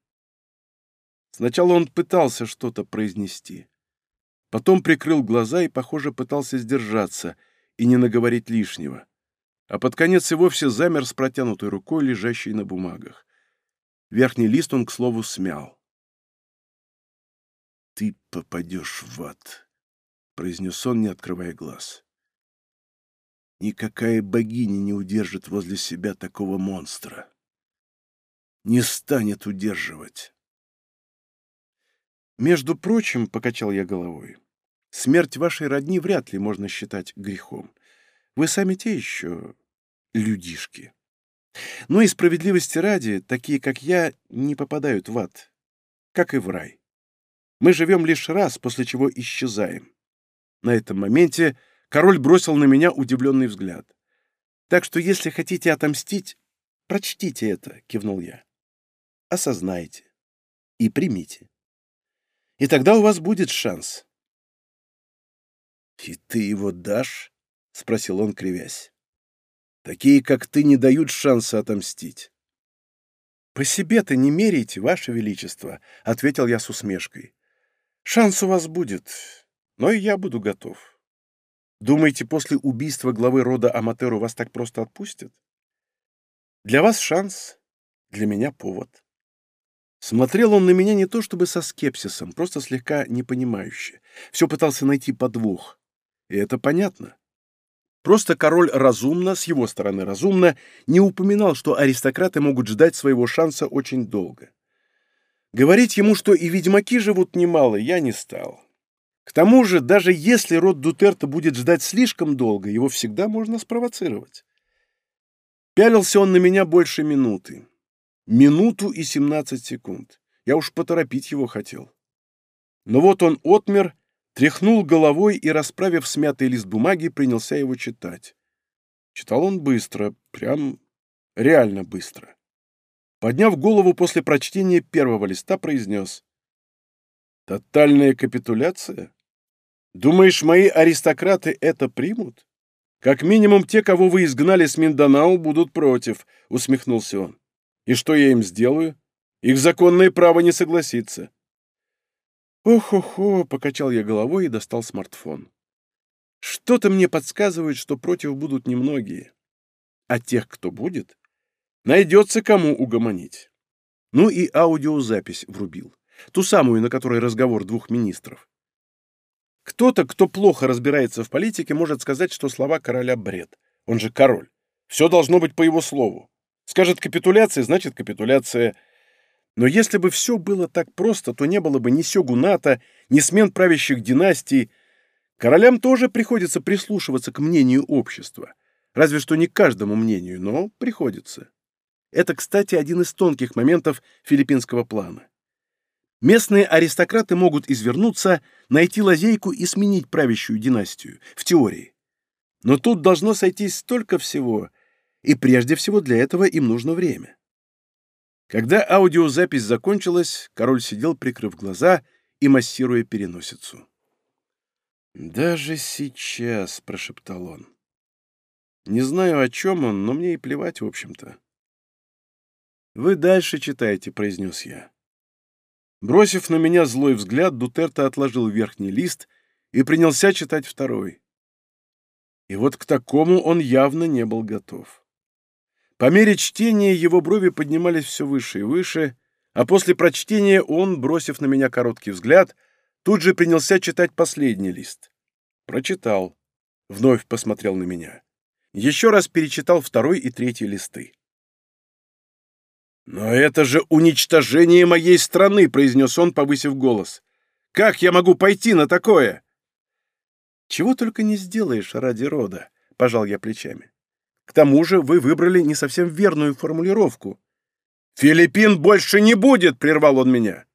Сначала он пытался что-то произнести. Потом прикрыл глаза и, похоже, пытался сдержаться и не наговорить лишнего. А под конец и вовсе замер с протянутой рукой, лежащей на бумагах. Верхний лист он, к слову, смял. «Ты попадешь в ад», — произнес он, не открывая глаз. «Никакая богиня не удержит возле себя такого монстра. Не станет удерживать». «Между прочим», — покачал я головой, — «смерть вашей родни вряд ли можно считать грехом. Вы сами те еще людишки. Но и справедливости ради, такие, как я, не попадают в ад, как и в рай. Мы живем лишь раз, после чего исчезаем. На этом моменте король бросил на меня удивленный взгляд. «Так что, если хотите отомстить, прочтите это», — кивнул я. «Осознайте и примите. И тогда у вас будет шанс». «И ты его дашь?» — спросил он, кривясь. «Такие, как ты, не дают шанса отомстить». «По себе-то не меряйте, Ваше Величество», — ответил я с усмешкой. Шанс у вас будет, но и я буду готов. Думаете, после убийства главы рода Аматеру вас так просто отпустят? Для вас шанс, для меня повод. Смотрел он на меня не то чтобы со скепсисом, просто слегка непонимающе. Все пытался найти подвох. И это понятно. Просто король разумно, с его стороны разумно, не упоминал, что аристократы могут ждать своего шанса очень долго. Говорить ему, что и ведьмаки живут немало, я не стал. К тому же, даже если род Дутерта будет ждать слишком долго, его всегда можно спровоцировать. Пялился он на меня больше минуты. Минуту и семнадцать секунд. Я уж поторопить его хотел. Но вот он отмер, тряхнул головой и, расправив смятый лист бумаги, принялся его читать. Читал он быстро, прям реально быстро. Подняв голову после прочтения первого листа, произнес. «Тотальная капитуляция? Думаешь, мои аристократы это примут? Как минимум те, кого вы изгнали с Минданау, будут против», — усмехнулся он. «И что я им сделаю? Их законное право не согласиться». «Ох-охо», — покачал я головой и достал смартфон. «Что-то мне подсказывает, что против будут немногие. А тех, кто будет, Найдется кому угомонить. Ну и аудиозапись врубил. Ту самую, на которой разговор двух министров. Кто-то, кто плохо разбирается в политике, может сказать, что слова короля бред. Он же король. Все должно быть по его слову. Скажет капитуляция, значит капитуляция. Но если бы все было так просто, то не было бы ни сёгуната, ни смен правящих династий. Королям тоже приходится прислушиваться к мнению общества. Разве что не каждому мнению, но приходится. Это, кстати, один из тонких моментов филиппинского плана. Местные аристократы могут извернуться, найти лазейку и сменить правящую династию, в теории. Но тут должно сойтись столько всего, и прежде всего для этого им нужно время. Когда аудиозапись закончилась, король сидел, прикрыв глаза и массируя переносицу. «Даже сейчас», — прошептал он. «Не знаю, о чем он, но мне и плевать, в общем-то. «Вы дальше читайте», — произнес я. Бросив на меня злой взгляд, Дутерто отложил верхний лист и принялся читать второй. И вот к такому он явно не был готов. По мере чтения его брови поднимались все выше и выше, а после прочтения он, бросив на меня короткий взгляд, тут же принялся читать последний лист. Прочитал. Вновь посмотрел на меня. Еще раз перечитал второй и третий листы. «Но это же уничтожение моей страны!» — произнес он, повысив голос. «Как я могу пойти на такое?» «Чего только не сделаешь ради рода», — пожал я плечами. «К тому же вы выбрали не совсем верную формулировку». «Филиппин больше не будет!» — прервал он меня.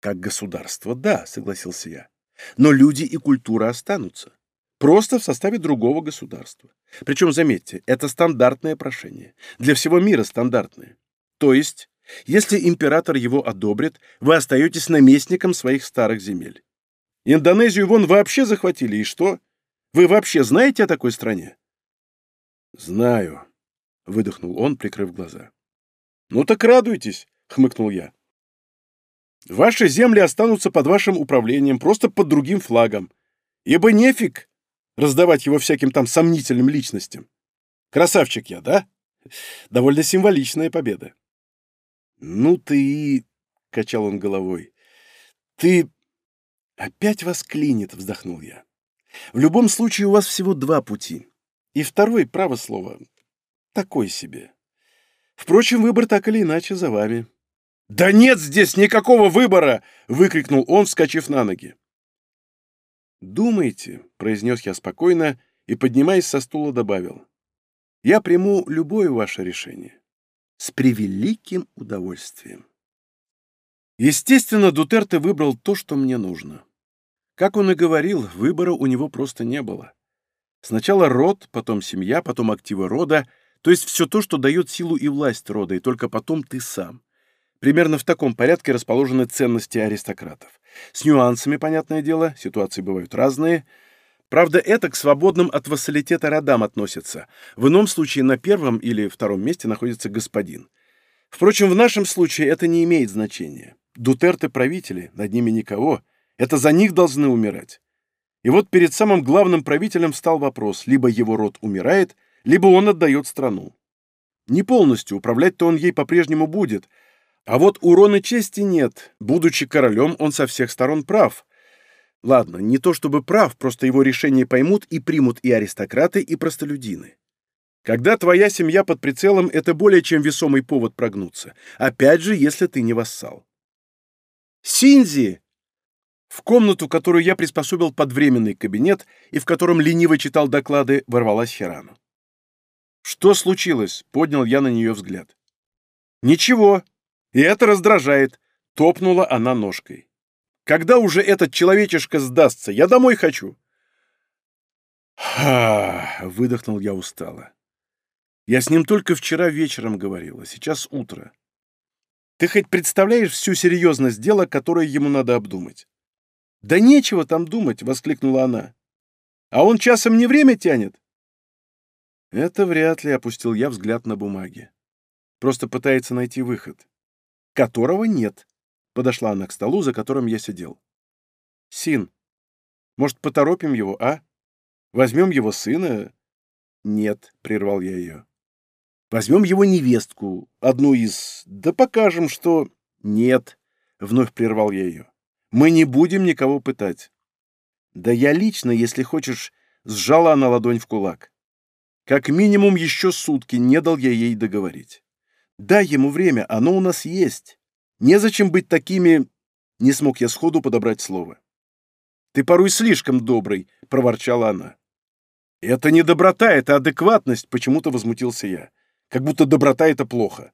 «Как государство, да», — согласился я. «Но люди и культура останутся. Просто в составе другого государства. Причем, заметьте, это стандартное прошение. Для всего мира стандартное. То есть, если император его одобрит, вы остаетесь наместником своих старых земель. Индонезию вон вообще захватили, и что? Вы вообще знаете о такой стране?» «Знаю», — выдохнул он, прикрыв глаза. «Ну так радуйтесь», — хмыкнул я. «Ваши земли останутся под вашим управлением, просто под другим флагом. Ибо нефиг раздавать его всяким там сомнительным личностям. Красавчик я, да? Довольно символичная победа». «Ну ты...» — качал он головой. «Ты...» «Опять вас клинит», — вздохнул я. «В любом случае у вас всего два пути. И второй, право слово, такой себе. Впрочем, выбор так или иначе за вами». «Да нет здесь никакого выбора!» — выкрикнул он, вскочив на ноги. «Думайте», — произнес я спокойно и, поднимаясь со стула, добавил. «Я приму любое ваше решение. С превеликим удовольствием». Естественно, Дутерте выбрал то, что мне нужно. Как он и говорил, выбора у него просто не было. Сначала род, потом семья, потом активы рода, то есть все то, что дает силу и власть рода, и только потом ты сам. Примерно в таком порядке расположены ценности аристократов. С нюансами, понятное дело, ситуации бывают разные. Правда, это к свободным от вассалитета родам относится. В ином случае на первом или втором месте находится господин. Впрочем, в нашем случае это не имеет значения. Дутерты правители, над ними никого. Это за них должны умирать. И вот перед самым главным правителем стал вопрос, либо его род умирает, либо он отдает страну. Не полностью, управлять-то он ей по-прежнему будет, а вот урона чести нет. Будучи королем, он со всех сторон прав. Ладно, не то чтобы прав, просто его решение поймут и примут и аристократы, и простолюдины. Когда твоя семья под прицелом, это более чем весомый повод прогнуться. Опять же, если ты не вассал. Синзи!» В комнату, которую я приспособил под временный кабинет и в котором лениво читал доклады, ворвалась Хирану. «Что случилось?» — поднял я на нее взгляд. «Ничего. И это раздражает», — топнула она ножкой. «Когда уже этот человечишка сдастся? Я домой хочу». «Ха!» — выдохнул я устало. «Я с ним только вчера вечером говорила, сейчас утро. Ты хоть представляешь всю серьезность дела, которое ему надо обдумать? Да нечего там думать, воскликнула она. А он часом не время тянет? Это вряд ли, опустил я взгляд на бумаги. Просто пытается найти выход. Которого нет. Подошла она к столу, за которым я сидел. Син, может, поторопим его, а? Возьмем его сына? Нет, прервал я ее. Возьмем его невестку, одну из... Да покажем, что... Нет, вновь прервал я ее. Мы не будем никого пытать. Да я лично, если хочешь, сжала она ладонь в кулак. Как минимум еще сутки не дал я ей договорить. Дай ему время, оно у нас есть. Незачем быть такими... Не смог я сходу подобрать слово. «Ты порой слишком добрый», — проворчала она. «Это не доброта, это адекватность», — почему-то возмутился я. Как будто доброта — это плохо.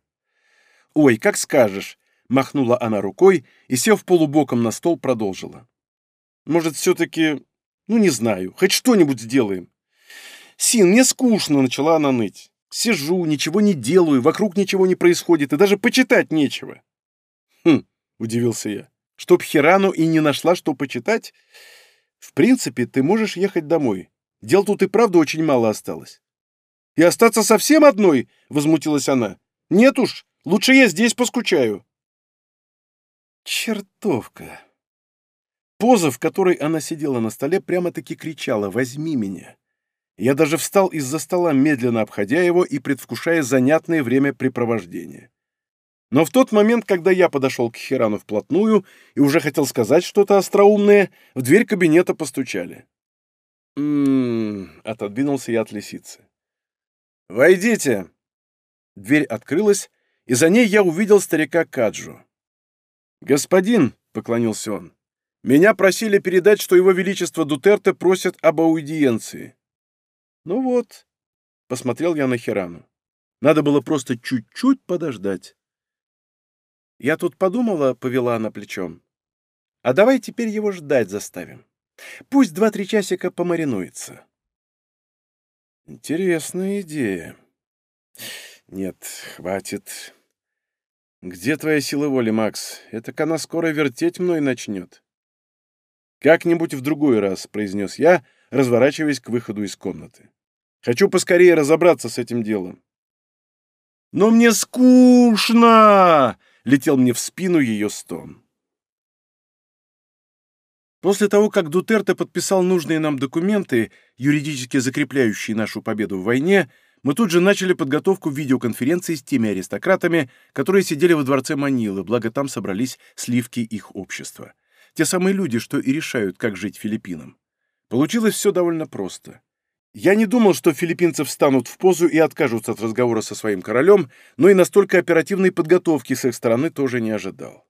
«Ой, как скажешь», — махнула она рукой и, сев полубоком на стол, продолжила. «Может, все-таки, ну, не знаю, хоть что-нибудь сделаем?» «Син, мне скучно», — начала она ныть. «Сижу, ничего не делаю, вокруг ничего не происходит, и даже почитать нечего». «Хм», — удивился я, — «чтоб Хирану и не нашла, что почитать? В принципе, ты можешь ехать домой. Дел тут и правда очень мало осталось. И остаться совсем одной?» — возмутилась она. «Нет уж, лучше я здесь поскучаю». Чертовка. Поза, в которой она сидела на столе, прямо-таки кричала «Возьми меня!». Я даже встал из-за стола, медленно обходя его и предвкушая занятное времяпрепровождение. Но в тот момент, когда я подошел к Хирану вплотную и уже хотел сказать что-то остроумное, в дверь кабинета постучали. «М-м-м», отодвинулся я от лисицы. «Войдите!» Дверь открылась, и за ней я увидел старика Каджу. «Господин», — поклонился он, — «меня просили передать, что его величество Дутерте просит об аудиенции». «Ну вот», — посмотрел я на Хирану, — «надо было просто чуть-чуть подождать». «Я тут подумала», — повела она плечом, — «а давай теперь его ждать заставим. Пусть два-три часика помаринуется». Интересная идея. Нет, хватит. Где твоя сила воли, Макс? Это она скоро вертеть мной начнет. «Как-нибудь в другой раз», — произнес я, разворачиваясь к выходу из комнаты. «Хочу поскорее разобраться с этим делом». «Но мне скучно!» — летел мне в спину ее стон. После того, как Дутерте подписал нужные нам документы, юридически закрепляющие нашу победу в войне, мы тут же начали подготовку видеоконференции с теми аристократами, которые сидели во дворце Манилы, благо там собрались сливки их общества. Те самые люди, что и решают, как жить филиппинам. Получилось все довольно просто. Я не думал, что филиппинцы встанут в позу и откажутся от разговора со своим королем, но и настолько оперативной подготовки с их стороны тоже не ожидал.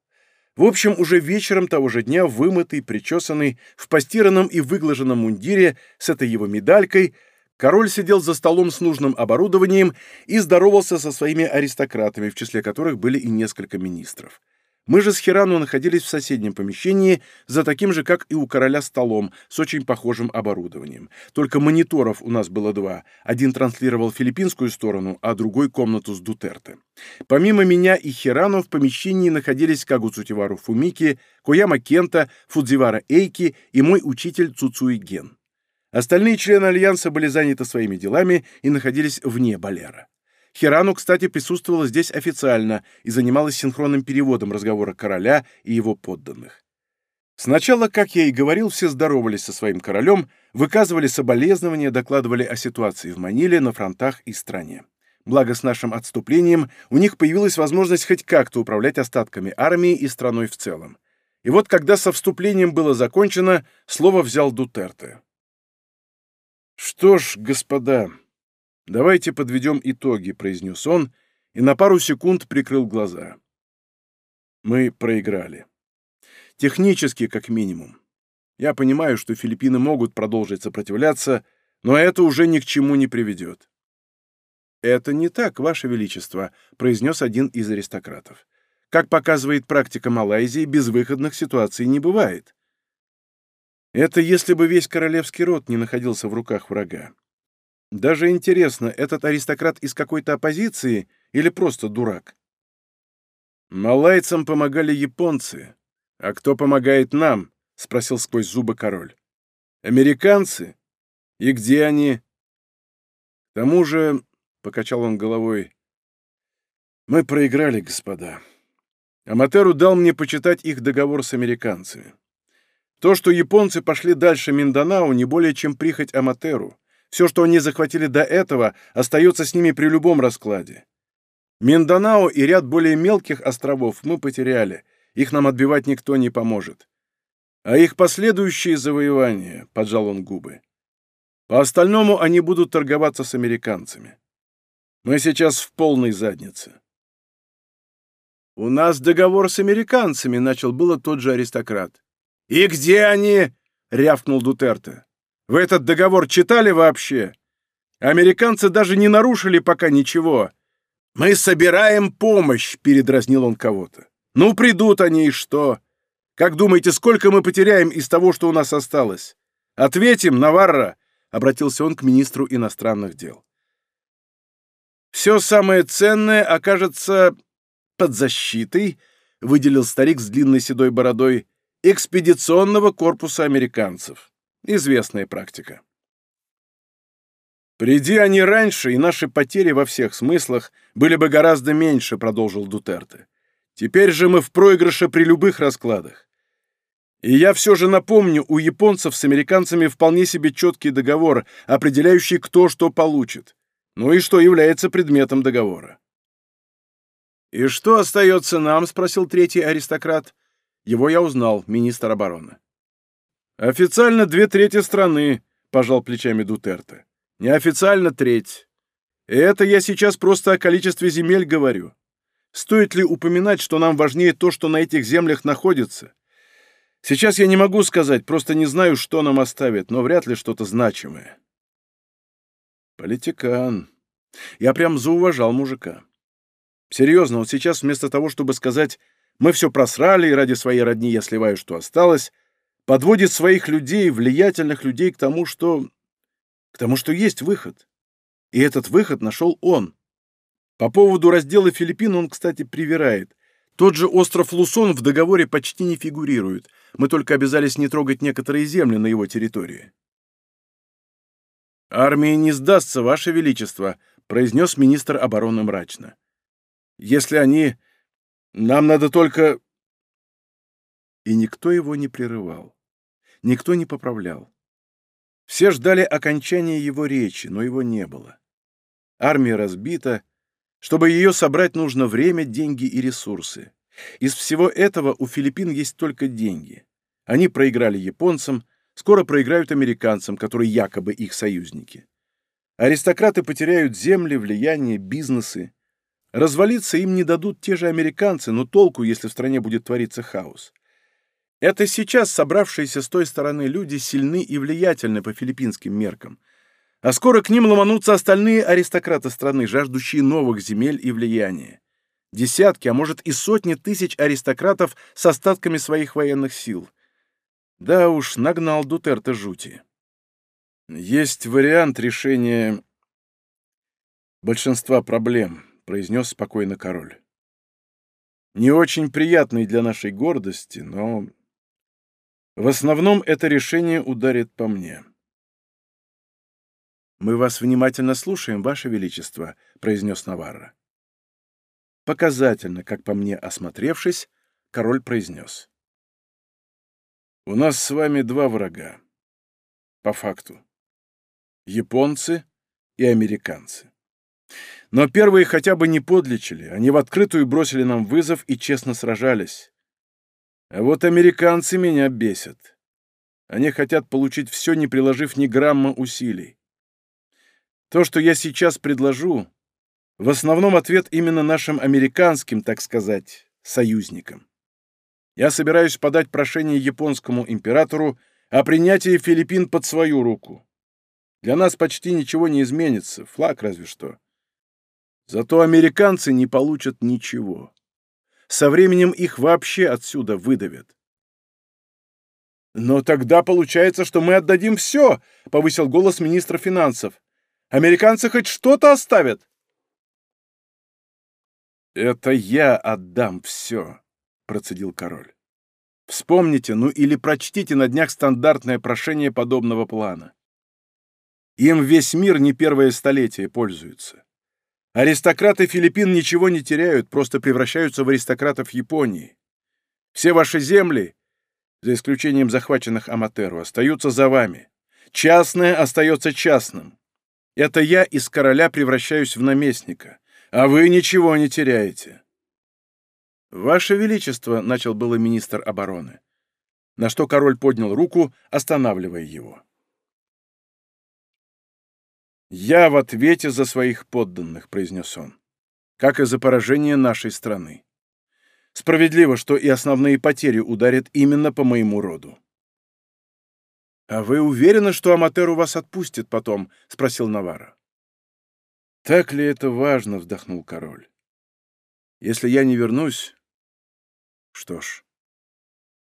В общем, уже вечером того же дня, вымытый, причесанный, в постиранном и выглаженном мундире с этой его медалькой, король сидел за столом с нужным оборудованием и здоровался со своими аристократами, в числе которых были и несколько министров. Мы же с Хирану находились в соседнем помещении, за таким же, как и у короля, столом, с очень похожим оборудованием. Только мониторов у нас было два. Один транслировал филиппинскую сторону, а другой — комнату с Дутерте. Помимо меня и Хирану в помещении находились Кагу Цутивару Фумики, Кояма Кента, Фудзивара Эйки и мой учитель Цуцуи Ген. Остальные члены Альянса были заняты своими делами и находились вне Балера. Хирану, кстати, присутствовала здесь официально и занималась синхронным переводом разговора короля и его подданных. Сначала, как я и говорил, все здоровались со своим королем, выказывали соболезнования, докладывали о ситуации в Маниле, на фронтах и стране. Благо, с нашим отступлением у них появилась возможность хоть как-то управлять остатками армии и страной в целом. И вот, когда со вступлением было закончено, слово взял Дутерте. «Что ж, господа», «Давайте подведем итоги», — произнес он, и на пару секунд прикрыл глаза. Мы проиграли. Технически, как минимум. Я понимаю, что Филиппины могут продолжить сопротивляться, но это уже ни к чему не приведет. «Это не так, Ваше Величество», — произнес один из аристократов. «Как показывает практика Малайзии, безвыходных ситуаций не бывает». Это если бы весь королевский род не находился в руках врага. Даже интересно, этот аристократ из какой-то оппозиции или просто дурак? Малайцам помогали японцы. А кто помогает нам? Спросил сквозь зубы король. Американцы? И где они? К тому же, покачал он головой, мы проиграли, господа. Аматеру дал мне почитать их договор с американцами. То, что японцы пошли дальше Минданау, не более чем прихоть Аматеру. Все, что они захватили до этого, остается с ними при любом раскладе. Минданао и ряд более мелких островов мы потеряли, их нам отбивать никто не поможет. А их последующие завоевания, — поджал он губы, — по остальному они будут торговаться с американцами. Мы сейчас в полной заднице. «У нас договор с американцами», — начал было тот же аристократ. «И где они?» — рявкнул Дутерте. Вы этот договор читали вообще? Американцы даже не нарушили пока ничего. Мы собираем помощь, передразнил он кого-то. Ну, придут они и что? Как думаете, сколько мы потеряем из того, что у нас осталось? Ответим, Наварра, обратился он к министру иностранных дел. Все самое ценное окажется под защитой, выделил старик с длинной седой бородой, экспедиционного корпуса американцев. Известная практика. «Приди они раньше, и наши потери во всех смыслах были бы гораздо меньше», — продолжил Дутерте. «Теперь же мы в проигрыше при любых раскладах. И я все же напомню, у японцев с американцами вполне себе четкий договор, определяющий, кто что получит, ну и что является предметом договора». «И что остается нам?» — спросил третий аристократ. Его я узнал, министр обороны. «Официально две трети страны», — пожал плечами Дутерте. «Неофициально треть. И это я сейчас просто о количестве земель говорю. Стоит ли упоминать, что нам важнее то, что на этих землях находится? Сейчас я не могу сказать, просто не знаю, что нам оставят, но вряд ли что-то значимое». Политикан. Я прям зауважал мужика. Серьезно, вот сейчас вместо того, чтобы сказать «мы все просрали, и ради своей родни я сливаю, что осталось», подводит своих людей, влиятельных людей к тому, что... к тому, что есть выход. И этот выход нашел он. По поводу раздела Филиппин он, кстати, привирает. Тот же остров Лусон в договоре почти не фигурирует. Мы только обязались не трогать некоторые земли на его территории. «Армия не сдастся, Ваше Величество», — произнес министр обороны мрачно. «Если они... Нам надо только...» И никто его не прерывал. Никто не поправлял. Все ждали окончания его речи, но его не было. Армия разбита. Чтобы ее собрать, нужно время, деньги и ресурсы. Из всего этого у Филиппин есть только деньги. Они проиграли японцам, скоро проиграют американцам, которые якобы их союзники. Аристократы потеряют земли, влияние, бизнесы. Развалиться им не дадут те же американцы, но толку, если в стране будет твориться хаос. Это сейчас собравшиеся с той стороны люди сильны и влиятельны по филиппинским меркам. А скоро к ним ломанутся остальные аристократы страны, жаждущие новых земель и влияния. Десятки, а может и сотни тысяч аристократов с остатками своих военных сил. Да уж, нагнал Дутерте жути. Есть вариант решения большинства проблем, произнес спокойно король. Не очень приятный для нашей гордости, но в основном это решение ударит по мне. «Мы вас внимательно слушаем, Ваше Величество», — произнес Наварра. Показательно, как по мне осмотревшись, король произнес. «У нас с вами два врага. По факту. Японцы и американцы. Но первые хотя бы не подлечили, они в открытую бросили нам вызов и честно сражались. А вот американцы меня бесят. Они хотят получить все, не приложив ни грамма усилий. То, что я сейчас предложу, в основном ответ именно нашим американским, так сказать, союзникам. Я собираюсь подать прошение японскому императору о принятии Филиппин под свою руку. Для нас почти ничего не изменится, флаг разве что. Зато американцы не получат ничего. Со временем их вообще отсюда выдавят. «Но тогда получается, что мы отдадим все», — повысил голос министра финансов. «Американцы хоть что-то оставят?» «Это я отдам все», — процедил король. «Вспомните, ну или прочтите на днях стандартное прошение подобного плана. Им весь мир не первое столетие пользуется. Аристократы Филиппин ничего не теряют, просто превращаются в аристократов Японии. Все ваши земли, за исключением захваченных Аматеру, остаются за вами. Частное остается частным. Это я из короля превращаюсь в наместника, а вы ничего не теряете. «Ваше Величество», — начал было министр обороны, на что король поднял руку, останавливая его. «Я в ответе за своих подданных», — произнес он, — «как и за поражение нашей страны. Справедливо, что и основные потери ударят именно по моему роду». «А вы уверены, что Аматеру вас отпустит потом?» — спросил Навара. «Так ли это важно?» — вздохнул король. «Если я не вернусь...» «Что ж,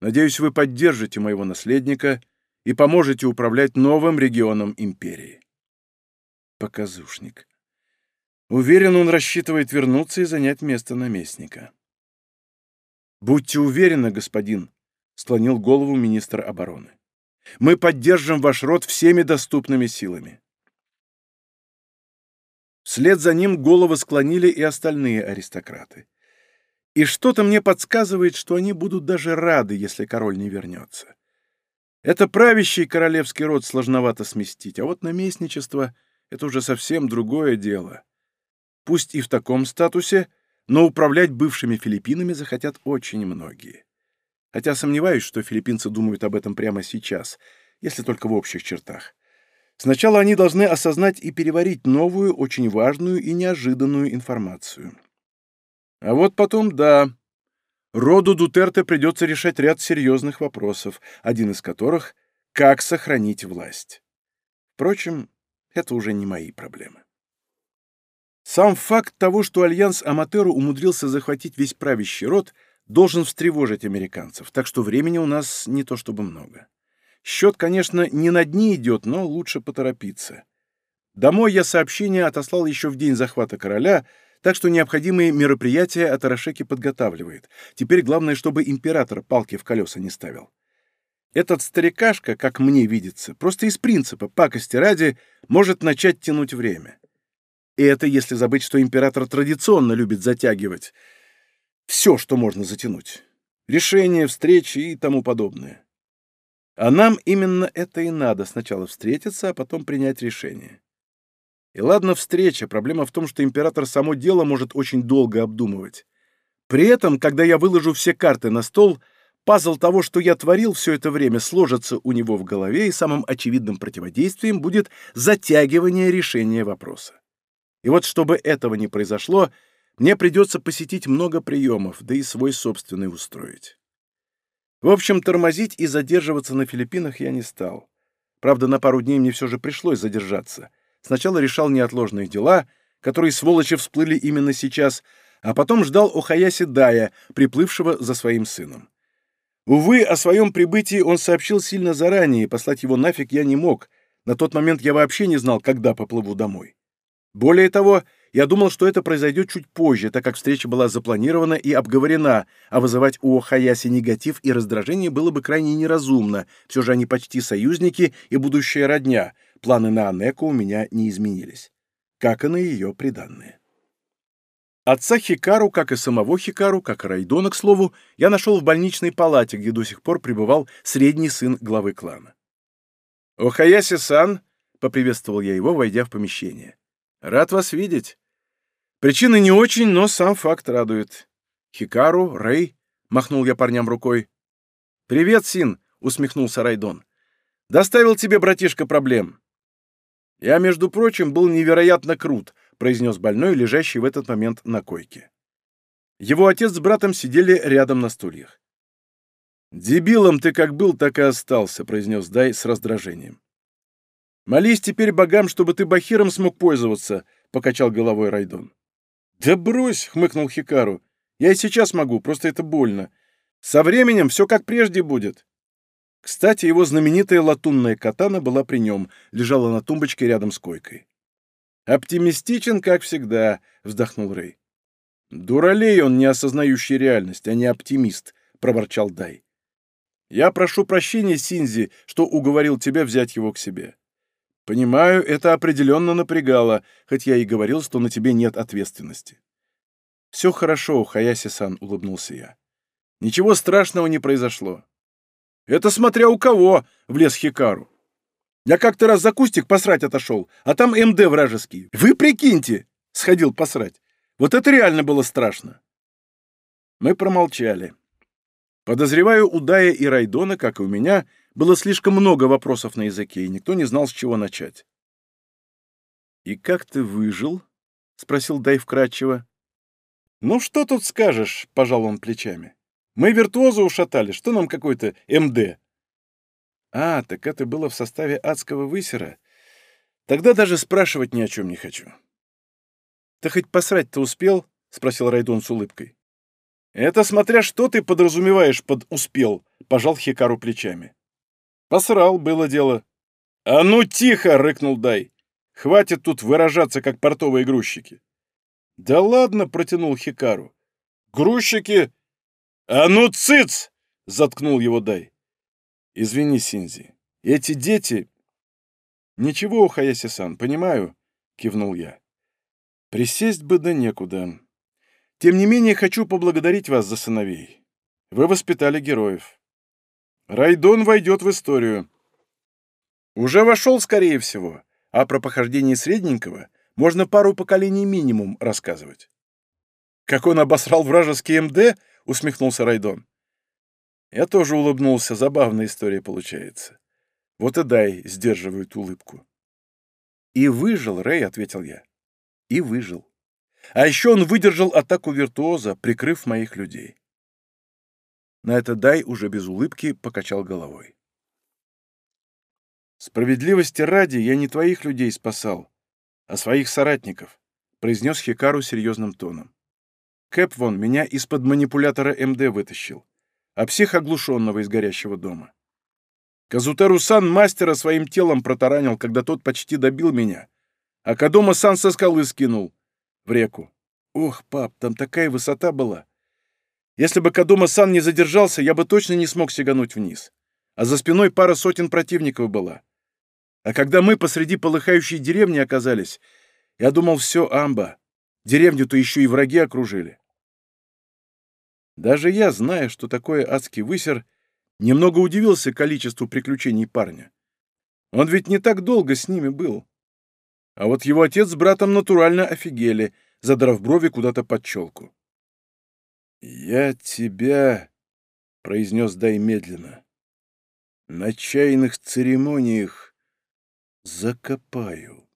надеюсь, вы поддержите моего наследника и поможете управлять новым регионом империи». Показушник. Уверен, он рассчитывает вернуться и занять место наместника. «Будьте уверены, господин», — склонил голову министр обороны. «Мы поддержим ваш род всеми доступными силами». Вслед за ним головы склонили и остальные аристократы. И что-то мне подсказывает, что они будут даже рады, если король не вернется. Это правящий королевский род сложновато сместить, а вот наместничество это уже совсем другое дело. Пусть и в таком статусе, но управлять бывшими Филиппинами захотят очень многие. Хотя сомневаюсь, что филиппинцы думают об этом прямо сейчас, если только в общих чертах. Сначала они должны осознать и переварить новую, очень важную и неожиданную информацию. А вот потом, да, роду Дутерте придется решать ряд серьезных вопросов, один из которых — как сохранить власть. Впрочем, это уже не мои проблемы. Сам факт того, что Альянс Аматеру умудрился захватить весь правящий род, должен встревожить американцев, так что времени у нас не то чтобы много. Счет, конечно, не на дни идет, но лучше поторопиться. Домой я сообщение отослал еще в день захвата короля, так что необходимые мероприятия Атарашеки подготавливает. Теперь главное, чтобы император палки в колеса не ставил. Этот старикашка, как мне видится, просто из принципа, пакости ради, может начать тянуть время. И это если забыть, что император традиционно любит затягивать все, что можно затянуть. Решения, встречи и тому подобное. А нам именно это и надо. Сначала встретиться, а потом принять решение. И ладно встреча, проблема в том, что император само дело может очень долго обдумывать. При этом, когда я выложу все карты на стол, пазл того, что я творил все это время, сложится у него в голове, и самым очевидным противодействием будет затягивание решения вопроса. И вот чтобы этого не произошло, мне придется посетить много приемов, да и свой собственный устроить. В общем, тормозить и задерживаться на Филиппинах я не стал. Правда, на пару дней мне все же пришлось задержаться. Сначала решал неотложные дела, которые сволочи всплыли именно сейчас, а потом ждал Охаяси Дая, приплывшего за своим сыном. Увы, о своем прибытии он сообщил сильно заранее, послать его нафиг я не мог. На тот момент я вообще не знал, когда поплыву домой. Более того, я думал, что это произойдет чуть позже, так как встреча была запланирована и обговорена, а вызывать у Хаяси негатив и раздражение было бы крайне неразумно. Все же они почти союзники и будущая родня. Планы на Анеку у меня не изменились. Как и на ее приданные. Отца Хикару, как и самого Хикару, как и Райдона, к слову, я нашел в больничной палате, где до сих пор пребывал средний сын главы клана. «Охаяси-сан!» — поприветствовал я его, войдя в помещение. «Рад вас видеть. Причины не очень, но сам факт радует. Хикару, Рэй, махнул я парням рукой. Привет, Син, усмехнулся Райдон. Доставил тебе, братишка, проблем. Я, между прочим, был невероятно крут, произнес больной, лежащий в этот момент на койке. Его отец с братом сидели рядом на стульях. «Дебилом ты как был, так и остался», — произнес Дай с раздражением. «Молись теперь богам, чтобы ты бахиром смог пользоваться», — покачал головой Райдон. «Да брось!» — хмыкнул Хикару. «Я и сейчас могу, просто это больно. Со временем все как прежде будет». Кстати, его знаменитая латунная катана была при нем, лежала на тумбочке рядом с койкой. «Оптимистичен, как всегда», — вздохнул Рэй. «Дуралей он, не осознающий реальность, а не оптимист», — проворчал Дай. «Я прошу прощения, Синзи, что уговорил тебя взять его к себе. Понимаю, это определенно напрягало, хоть я и говорил, что на тебе нет ответственности. Все хорошо, Хаяси-сан, улыбнулся я. Ничего страшного не произошло. Это смотря у кого, влез Хикару. Я как-то раз за кустик посрать отошел, а там МД вражеский. Вы прикиньте, сходил посрать. Вот это реально было страшно. Мы промолчали. Подозреваю, у Дая и Райдона, как и у меня, было слишком много вопросов на языке, и никто не знал, с чего начать. «И как ты выжил?» — спросил Дай вкратчиво. «Ну, что тут скажешь?» — пожал он плечами. «Мы виртуоза ушатали, что нам какой-то МД?» «А, так это было в составе адского высера? Тогда даже спрашивать ни о чем не хочу». «Ты хоть посрать-то успел?» — спросил Райдон с улыбкой. «Это смотря что ты подразумеваешь под «успел», — пожал Хикару плечами. Посрал, было дело. «А ну тихо!» — рыкнул Дай. «Хватит тут выражаться, как портовые грузчики». «Да ладно!» — протянул Хикару. «Грузчики!» «А ну цыц!» — заткнул его Дай. «Извини, Синзи, эти дети...» «Ничего, Хаяси-сан, понимаю», — кивнул я. «Присесть бы да некуда. Тем не менее, хочу поблагодарить вас за сыновей. Вы воспитали героев. Райдон войдет в историю. Уже вошел, скорее всего, а про похождение средненького можно пару поколений минимум рассказывать. «Как он обосрал вражеский МД?» — усмехнулся Райдон. Я тоже улыбнулся, забавная история получается. Вот и дай, сдерживают улыбку. «И выжил, Рэй», — ответил я. «И выжил. А еще он выдержал атаку виртуоза, прикрыв моих людей. На это Дай уже без улыбки покачал головой. «Справедливости ради я не твоих людей спасал, а своих соратников», произнес Хикару серьезным тоном. Кэп вон меня из-под манипулятора МД вытащил, а псих оглушенного из горящего дома. Казутару-сан мастера своим телом протаранил, когда тот почти добил меня, а Кадома-сан со скалы скинул в реку. Ох, пап, там такая высота была. Если бы Кадума-сан не задержался, я бы точно не смог сигануть вниз. А за спиной пара сотен противников была. А когда мы посреди полыхающей деревни оказались, я думал, все, амба. Деревню-то еще и враги окружили. Даже я, зная, что такое адский высер, немного удивился количеству приключений парня. Он ведь не так долго с ними был. А вот его отец с братом натурально офигели, задрав брови куда-то под челку. «Я тебя», — произнес Дай медленно, — «на чайных церемониях закопаю,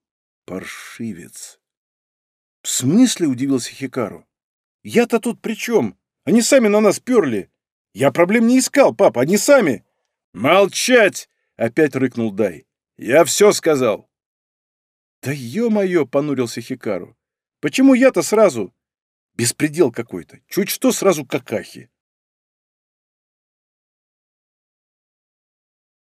паршивец». «В смысле?» — удивился Хикару. «Я-то тут при чем? Они сами на нас перли. Я проблем не искал, папа, они сами». «Молчать!» — опять рыкнул Дай. «Я все сказал». «Да ё-моё!» — понурился Хикару. «Почему я-то сразу?» Беспредел какой-то. Чуть что, сразу какахи.